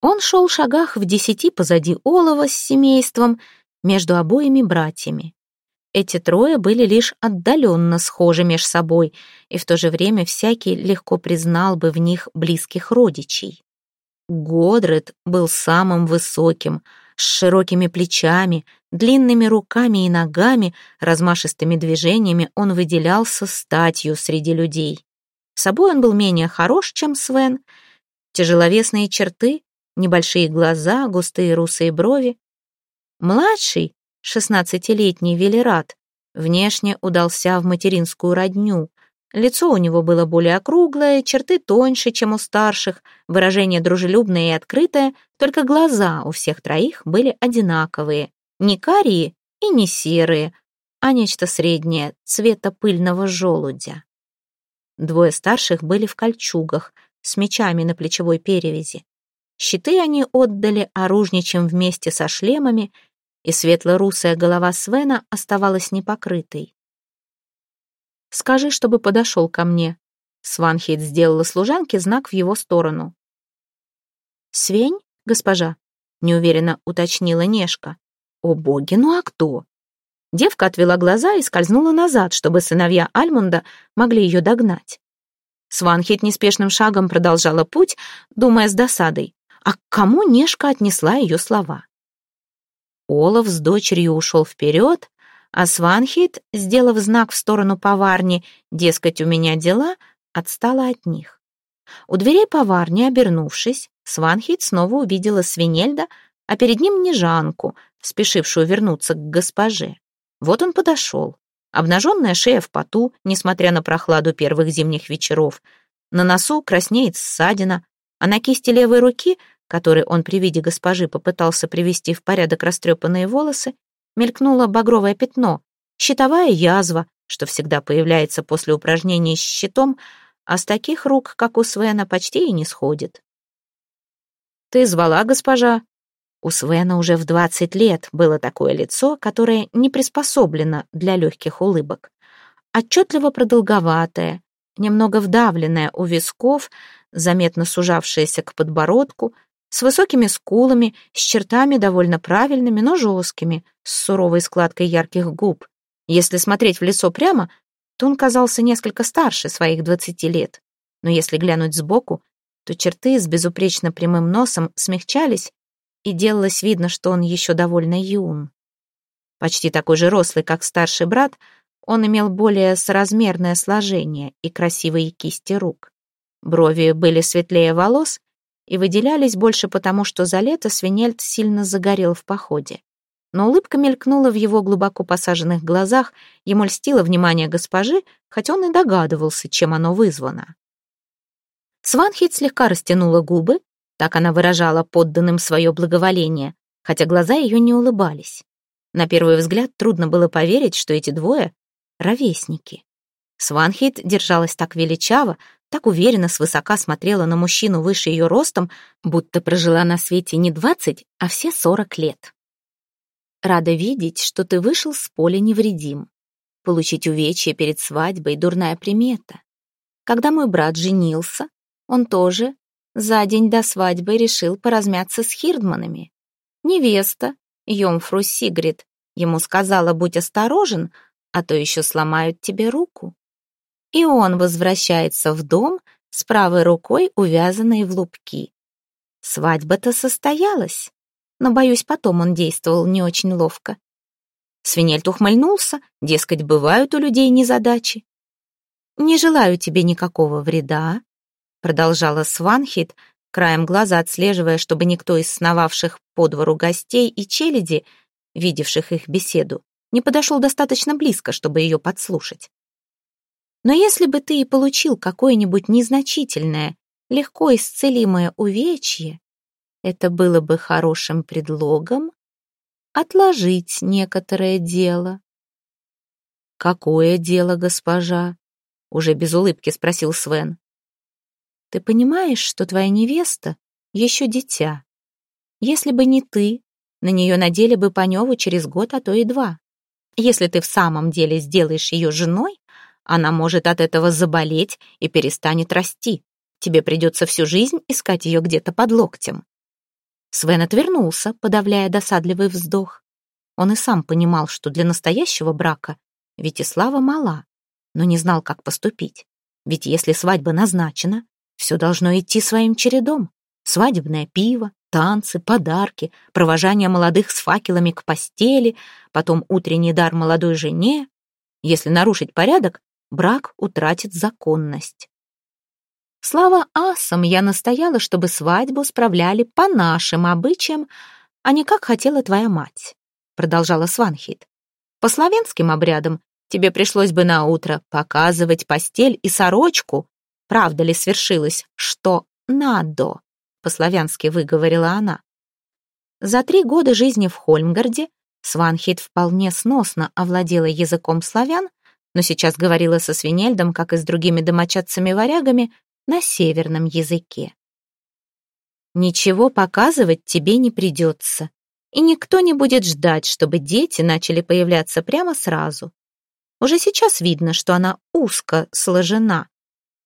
Он шел шагах в десяти позади Олова с семейством между обоими братьями. Эти трое были лишь отдаленно схожи меж собой, и в то же время всякий легко признал бы в них близких родичей. Годред был самым высоким, с широкими плечами, длинными руками и ногами, размашистыми движениями он выделялся статью среди людей. Собой он был менее хорош, чем Свен. Тяжеловесные черты, небольшие глаза, густые русые брови. Младший, Шестнадцатилетний Велерат внешне удался в материнскую родню. Лицо у него было более округлое, черты тоньше, чем у старших, выражение дружелюбное и открытое, только глаза у всех троих были одинаковые, не карие и не серые, а нечто среднее, цвета пыльного желудя. Двое старших были в кольчугах, с мечами на плечевой перевязи. Щиты они отдали оружничам вместе со шлемами, и светло-русая голова Свена оставалась непокрытой. Скажи, чтобы подошел ко мне». Сванхейт сделала служанке знак в его сторону. «Свень, госпожа?» — неуверенно уточнила Нешка. «О боги, ну а кто?» Девка отвела глаза и скользнула назад, чтобы сыновья Альмунда могли ее догнать. Сванхит неспешным шагом продолжала путь, думая с досадой, а к кому Нешка отнесла ее слова. Олаф с дочерью ушел вперед, а Сванхит, сделав знак в сторону поварни, дескать, у меня дела, отстала от них. У дверей поварни, обернувшись, Сванхит снова увидела свинельда, а перед ним нежанку, спешившую вернуться к госпоже. Вот он подошел. Обнаженная шея в поту, несмотря на прохладу первых зимних вечеров. На носу краснеет ссадина, а на кисти левой руки, которой он при виде госпожи попытался привести в порядок растрепанные волосы, мелькнуло багровое пятно, щитовая язва, что всегда появляется после упражнений с щитом, а с таких рук, как у Свена, почти и не сходит. «Ты звала, госпожа?» У Свена уже в двадцать лет было такое лицо, которое не приспособлено для легких улыбок. Отчетливо продолговатое, немного вдавленное у висков, заметно сужавшееся к подбородку, с высокими скулами, с чертами довольно правильными, но жесткими, с суровой складкой ярких губ. Если смотреть в лицо прямо, то он казался несколько старше своих двадцати лет. Но если глянуть сбоку, то черты с безупречно прямым носом смягчались, и делалось видно, что он еще довольно юн. Почти такой же рослый, как старший брат, он имел более соразмерное сложение и красивые кисти рук. Брови были светлее волос, и выделялись больше потому, что за лето Свинельд сильно загорел в походе. Но улыбка мелькнула в его глубоко посаженных глазах, ему льстило внимание госпожи, хотя он и догадывался, чем оно вызвано. Сванхит слегка растянула губы, так она выражала подданным свое благоволение, хотя глаза ее не улыбались. На первый взгляд трудно было поверить, что эти двое — ровесники. Сванхит держалась так величаво, так уверенно свысока смотрела на мужчину выше ее ростом, будто прожила на свете не двадцать, а все сорок лет. Рада видеть, что ты вышел с поля невредим. Получить увечье перед свадьбой — дурная примета. Когда мой брат женился, он тоже за день до свадьбы решил поразмяться с Хирдманами. Невеста, Йомфру Сигрид, ему сказала, будь осторожен, а то еще сломают тебе руку и он возвращается в дом с правой рукой, увязанной в лупки. Свадьба-то состоялась, но, боюсь, потом он действовал не очень ловко. Свинельт ухмыльнулся, дескать, бывают у людей незадачи. «Не желаю тебе никакого вреда», — продолжала Сванхит, краем глаза отслеживая, чтобы никто из сновавших по двору гостей и челяди, видевших их беседу, не подошел достаточно близко, чтобы ее подслушать. Но если бы ты и получил какое-нибудь незначительное, легко исцелимое увечье, это было бы хорошим предлогом отложить некоторое дело. «Какое дело, госпожа?» — уже без улыбки спросил Свен. «Ты понимаешь, что твоя невеста еще дитя? Если бы не ты, на нее надели бы Паневу через год, а то и два. Если ты в самом деле сделаешь ее женой, она может от этого заболеть и перестанет расти. Тебе придется всю жизнь искать ее где-то под локтем». Свен отвернулся, подавляя досадливый вздох. Он и сам понимал, что для настоящего брака Витислава мала, но не знал, как поступить. Ведь если свадьба назначена, все должно идти своим чередом. Свадебное пиво, танцы, подарки, провожание молодых с факелами к постели, потом утренний дар молодой жене. Если нарушить порядок, брак утратит законность. Слава асам, я настояла, чтобы свадьбу справляли по нашим обычаям, а не как хотела твоя мать, продолжала Сванхит. По славянским обрядам тебе пришлось бы на утро показывать постель и сорочку. Правда ли свершилось, что надо?» — по-славянски выговорила она. За три года жизни в Хольмгарде Сванхит вполне сносно овладела языком славян, но сейчас говорила со Свинельдом, как и с другими домочадцами-варягами, на северном языке. «Ничего показывать тебе не придется, и никто не будет ждать, чтобы дети начали появляться прямо сразу. Уже сейчас видно, что она узко сложена.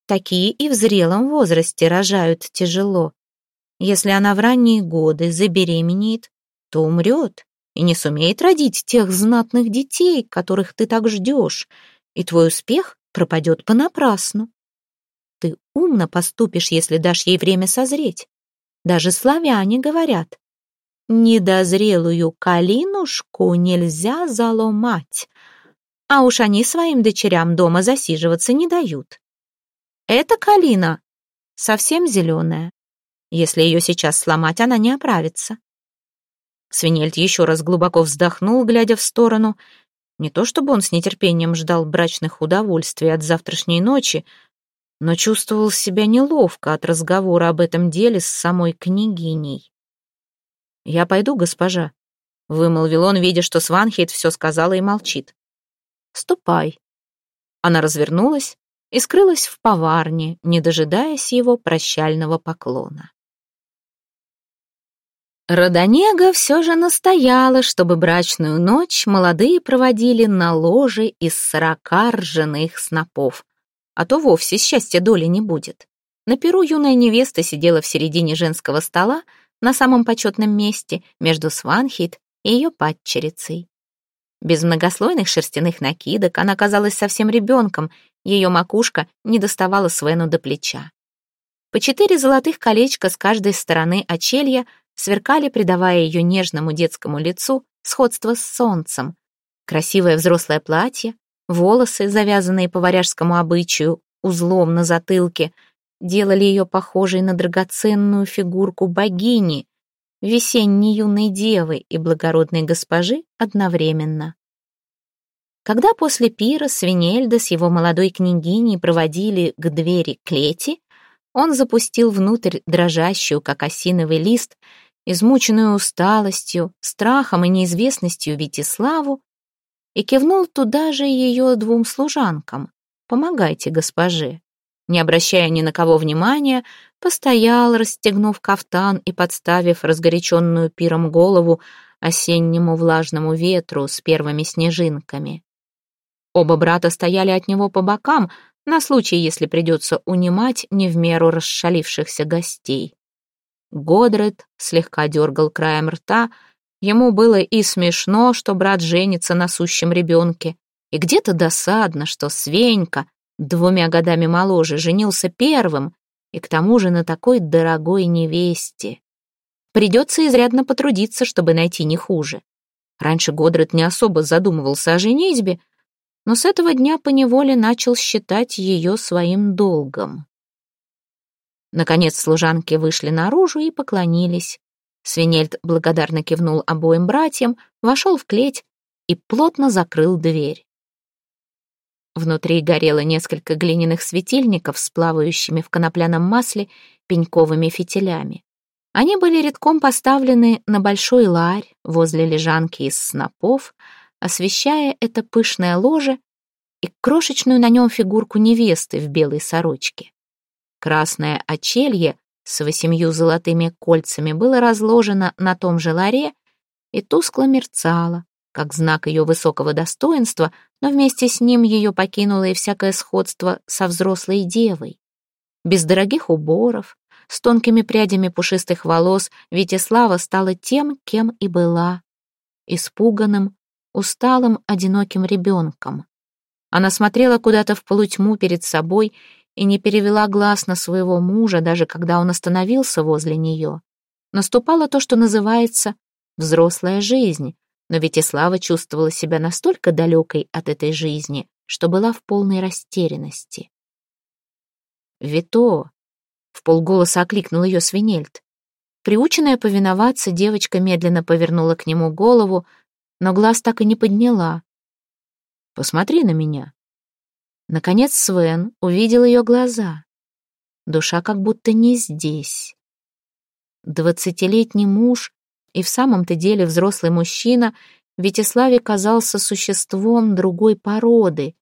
Такие и в зрелом возрасте рожают тяжело. Если она в ранние годы забеременеет, то умрет и не сумеет родить тех знатных детей, которых ты так ждешь, и твой успех пропадет понапрасну. Ты умно поступишь, если дашь ей время созреть. Даже славяне говорят, недозрелую калинушку нельзя заломать, а уж они своим дочерям дома засиживаться не дают. Эта калина совсем зеленая. Если ее сейчас сломать, она не оправится. Свинельд еще раз глубоко вздохнул, глядя в сторону. Не то чтобы он с нетерпением ждал брачных удовольствий от завтрашней ночи, но чувствовал себя неловко от разговора об этом деле с самой княгиней. «Я пойду, госпожа», — вымолвил он, видя, что Сванхейт все сказала и молчит. «Ступай». Она развернулась и скрылась в поварне, не дожидаясь его прощального поклона. Родонега все же настояла, чтобы брачную ночь молодые проводили на ложе из сорока ржаных снопов, а то вовсе счастья доли не будет. На перу юная невеста сидела в середине женского стола, на самом почетном месте, между Сванхит и ее падчерицей. Без многослойных шерстяных накидок она казалась совсем ребенком, ее макушка не доставала Свену до плеча. По четыре золотых колечка с каждой стороны очелья сверкали, придавая ее нежному детскому лицу сходство с солнцем. Красивое взрослое платье, волосы, завязанные по варяжскому обычаю, узлом на затылке, делали ее похожей на драгоценную фигурку богини, весенней юной девы и благородной госпожи одновременно. Когда после пира Свинельда с его молодой княгиней проводили к двери клети, он запустил внутрь дрожащую, как осиновый лист, измученную усталостью, страхом и неизвестностью Витиславу, и кивнул туда же ее двум служанкам. «Помогайте госпоже». Не обращая ни на кого внимания, постоял, расстегнув кафтан и подставив разгоряченную пиром голову осеннему влажному ветру с первыми снежинками. Оба брата стояли от него по бокам, на случай, если придется унимать не в меру расшалившихся гостей. Годред слегка дергал краем рта, ему было и смешно, что брат женится на сущем ребенке, и где-то досадно, что Свенька, двумя годами моложе, женился первым, и к тому же на такой дорогой невесте. Придется изрядно потрудиться, чтобы найти не хуже. Раньше Годред не особо задумывался о женитьбе, но с этого дня поневоле начал считать ее своим долгом. Наконец служанки вышли наружу и поклонились. Свинельд благодарно кивнул обоим братьям, вошел в клеть и плотно закрыл дверь. Внутри горело несколько глиняных светильников с плавающими в конопляном масле пеньковыми фитилями. Они были редком поставлены на большой ларь возле лежанки из снопов, освещая это пышное ложе и крошечную на нем фигурку невесты в белой сорочке. Красное очелье с восемью золотыми кольцами было разложено на том же ларе и тускло мерцало, как знак ее высокого достоинства, но вместе с ним ее покинуло и всякое сходство со взрослой девой. Без дорогих уборов, с тонкими прядями пушистых волос Витислава стала тем, кем и была — испуганным, усталым, одиноким ребенком. Она смотрела куда-то в полутьму перед собой и не перевела глаз на своего мужа, даже когда он остановился возле нее. Наступало то, что называется «взрослая жизнь», но Витислава чувствовала себя настолько далекой от этой жизни, что была в полной растерянности. «Вито!» — в полголоса окликнул ее Свинельд. Приученная повиноваться, девочка медленно повернула к нему голову, но глаз так и не подняла. Посмотри на меня». Наконец Свен увидел ее глаза. Душа как будто не здесь. Двадцатилетний муж и в самом-то деле взрослый мужчина Витиславе казался существом другой породы,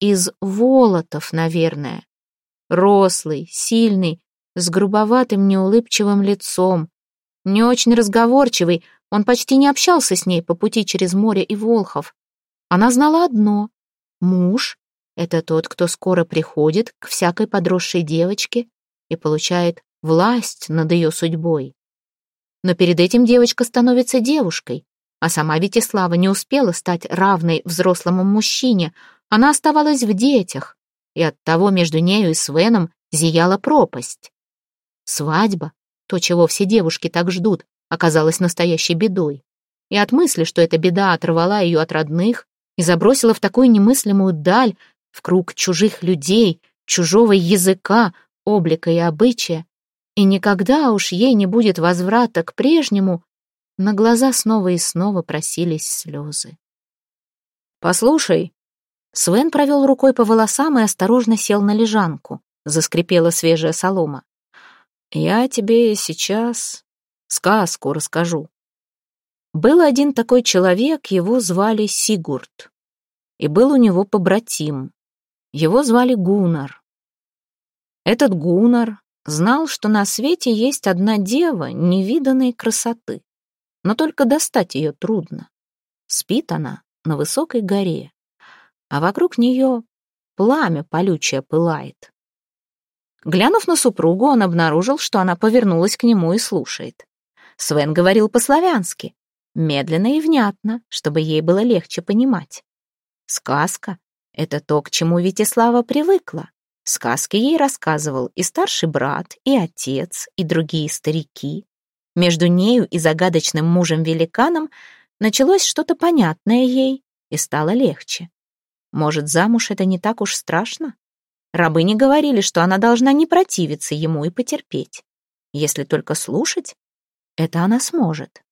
из волотов, наверное. Рослый, сильный, с грубоватым неулыбчивым лицом, не очень разговорчивый, он почти не общался с ней по пути через море и Волхов. Она знала одно — муж это тот, кто скоро приходит к всякой подросшей девочке и получает власть над ее судьбой. Но перед этим девочка становится девушкой, а сама Витислава не успела стать равной взрослому мужчине, она оставалась в детях, и оттого между нею и Свеном зияла пропасть. Свадьба, то, чего все девушки так ждут, оказалась настоящей бедой. И от мысли, что эта беда оторвала ее от родных и забросила в такую немыслимую даль, в круг чужих людей, чужого языка, облика и обычая, и никогда уж ей не будет возврата к прежнему, на глаза снова и снова просились слезы. «Послушай», Свен провел рукой по волосам и осторожно сел на лежанку. Заскрипела свежая солома. «Я тебе сейчас сказку расскажу». Был один такой человек, его звали Сигурд. И был у него побратим, его звали Гунар. Этот Гунар знал, что на свете есть одна дева невиданной красоты, но только достать ее трудно. Спит она на высокой горе, а вокруг нее пламя полючее пылает. Глянув на супругу, он обнаружил, что она повернулась к нему и слушает. Свен говорил по-славянски, медленно и внятно, чтобы ей было легче понимать. Сказка это то, к чему Витислава привыкла. Сказки ей рассказывал и старший брат, и отец, и другие старики. Между нею и загадочным мужем-великаном началось что-то понятное ей, и стало легче. Может, замуж это не так уж страшно? Рабы не говорили, что она должна не противиться ему и потерпеть. Если только слушать, это она сможет.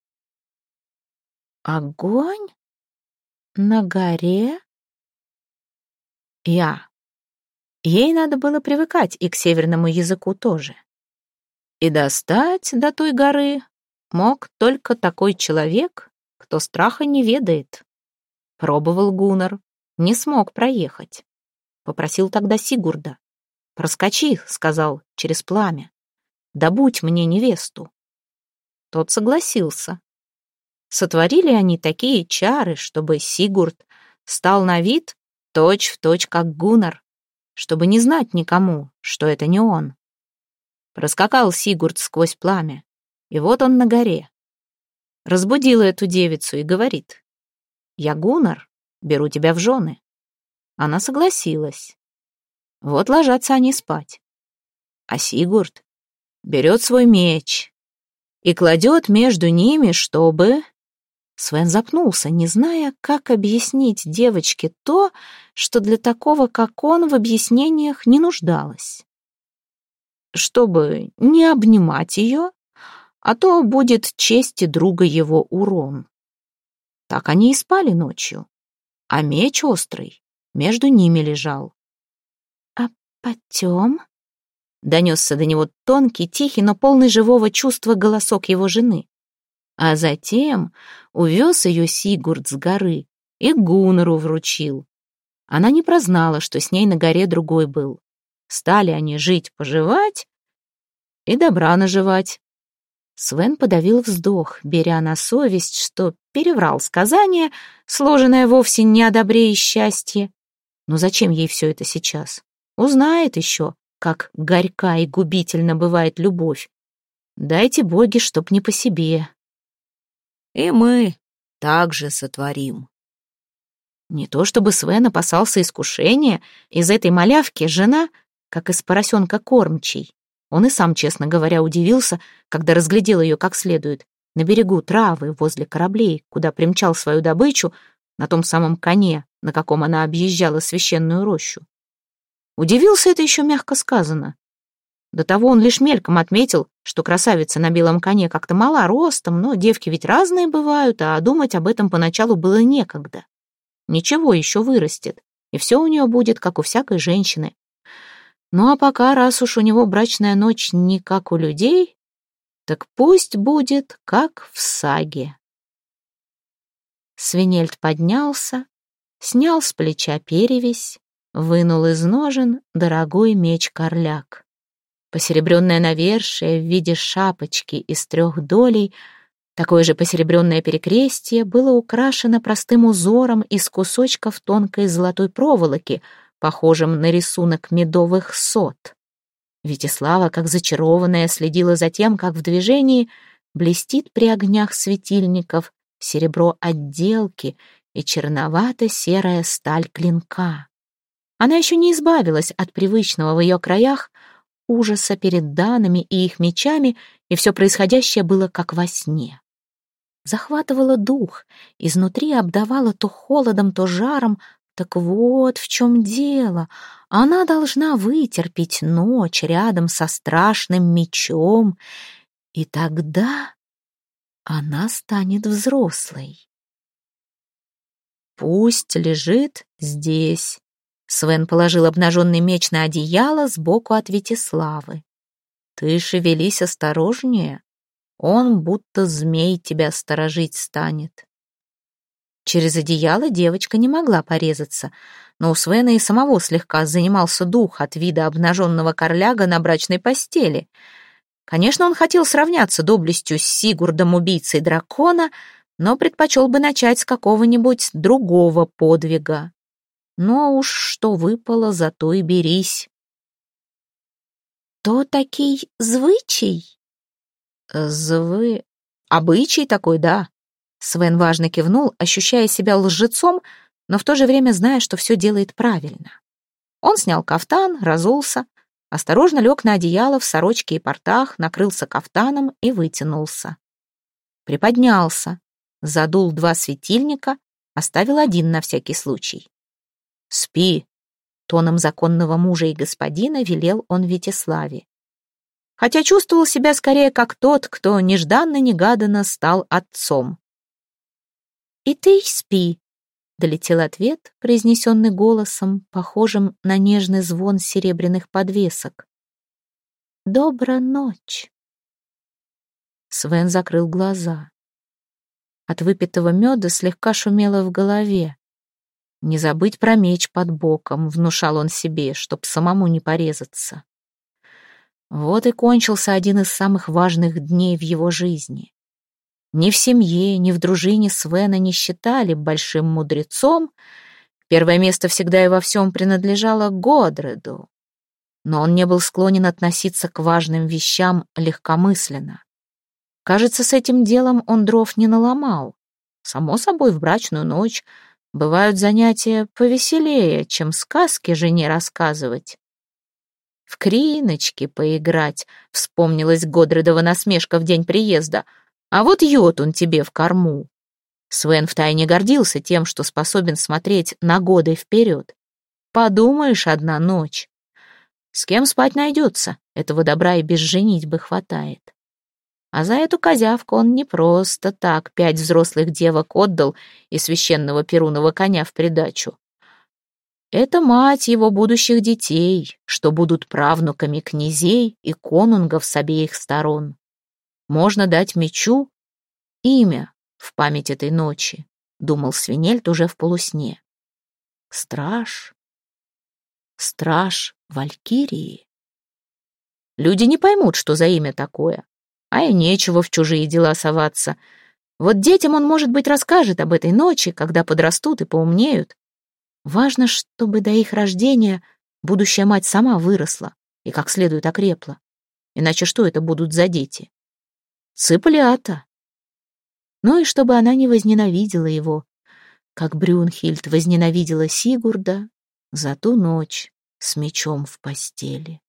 Огонь? На горе? Я. Ей надо было привыкать и к северному языку тоже. И достать до той горы мог только такой человек, кто страха не ведает. Пробовал Гунар, не смог проехать. Попросил тогда Сигурда. «Проскочи», — сказал, — «через пламя. Добудь мне невесту». Тот согласился. Сотворили они такие чары, чтобы Сигурд стал на вид точь в точь как Гуннар, чтобы не знать никому, что это не он. Проскакал Сигурд сквозь пламя, и вот он на горе. Разбудила эту девицу и говорит, «Я Гуннар, беру тебя в жены». Она согласилась. Вот ложатся они спать. А Сигурд берет свой меч и кладет между ними, чтобы Свен запнулся, не зная, как объяснить девочке то, что для такого, как он, в объяснениях не нуждалось. Чтобы не обнимать ее, а то будет чести друга его урон. Так они и спали ночью, а меч острый между ними лежал. «А потем?» — донесся до него тонкий, тихий, но полный живого чувства голосок его жены. А затем увез ее Сигурд с горы и Гуннеру вручил. Она не прознала, что с ней на горе другой был. Стали они жить-поживать и добра наживать. Свен подавил вздох, беря на совесть, что переврал сказание, сложенное вовсе не о добре и счастье. Но зачем ей все это сейчас? Узнает еще, как горька и губительно бывает любовь. Дайте боги, чтоб не по себе, и мы также сотворим. Не то чтобы Свен опасался искушения, из этой малявки жена, как из поросенка кормчий. Он и сам, честно говоря, удивился, когда разглядел ее как следует, на берегу травы, возле кораблей, куда примчал свою добычу, на том самом коне, на каком она объезжала священную рощу. Удивился это еще мягко сказано. До того он лишь мельком отметил, что красавица на белом коне как-то мала ростом, но девки ведь разные бывают, а думать об этом поначалу было некогда. Ничего, еще вырастет, и все у нее будет, как у всякой женщины. Ну а пока, раз уж у него брачная ночь не как у людей, так пусть будет, как в саге. Свинельд поднялся, снял с плеча перевязь, вынул из ножен дорогой меч-корляк. Посеребренное навершие в виде шапочки из трех долей, такое же посеребренное перекрестие, было украшено простым узором из кусочков тонкой золотой проволоки, похожим на рисунок медовых сот. Витислава, как зачарованная, следила за тем, как в движении блестит при огнях светильников серебро отделки и черновато-серая сталь клинка. Она еще не избавилась от привычного в ее краях ужаса перед данными и их мечами, и все происходящее было как во сне. Захватывало дух, изнутри обдавало то холодом, то жаром, так вот в чем дело. Она должна вытерпеть ночь рядом со страшным мечом, и тогда она станет взрослой. Пусть лежит здесь. Свен положил обнаженный меч на одеяло сбоку от Витиславы. Ты шевелись осторожнее, он будто змей тебя сторожить станет. Через одеяло девочка не могла порезаться, но у Свена и самого слегка занимался дух от вида обнаженного корляга на брачной постели. Конечно, он хотел сравняться доблестью с Сигурдом, убийцей дракона, но предпочел бы начать с какого-нибудь другого подвига. Но уж что выпало, зато и берись. «То такий звычай?» «Звы... Обычай такой, да», Свен важно кивнул, ощущая себя лжецом, но в то же время зная, что все делает правильно. Он снял кафтан, разулся, осторожно лег на одеяло в сорочке и портах, накрылся кафтаном и вытянулся. Приподнялся, задул два светильника, оставил один на всякий случай. «Спи», — тоном законного мужа и господина велел он Витиславе. Хотя чувствовал себя скорее как тот, кто нежданно-негаданно стал отцом. «И ты спи», — долетел ответ, произнесенный голосом, похожим на нежный звон серебряных подвесок. «Добра ночь». Свен закрыл глаза. От выпитого меда слегка шумело в голове. Не забыть про меч под боком, внушал он себе, чтоб самому не порезаться. Вот и кончился один из самых важных дней в его жизни. Ни в семье, ни в дружине Свена не считали большим мудрецом. Первое место всегда и во всем принадлежало Годреду. Но он не был склонен относиться к важным вещам легкомысленно. Кажется, с этим делом он дров не наломал. Само собой, в брачную ночь бывают занятия повеселее, чем сказки жене рассказывать. В криночки поиграть, вспомнилась Годредова насмешка в день приезда — а вот йод он тебе в корму. Свен втайне гордился тем, что способен смотреть на годы вперед. Подумаешь, одна ночь. С кем спать найдется, этого добра и без женитьбы хватает. А за эту козявку он не просто так пять взрослых девок отдал и священного перуного коня в придачу. Это мать его будущих детей, что будут правнуками князей и конунгов с обеих сторон. Можно дать мечу имя в память этой ночи, думал Свинельд уже в полусне. Страж. Страж Валькирии. Люди не поймут, что за имя такое, а и нечего в чужие дела соваться. Вот детям он, может быть, расскажет об этой ночи, когда подрастут и поумнеют. Важно, чтобы до их рождения будущая мать сама выросла и как следует окрепла. Иначе что это будут за дети? Цыплята. Ну и чтобы она не возненавидела его, как Брюнхильд возненавидела Сигурда за ту ночь с мечом в постели.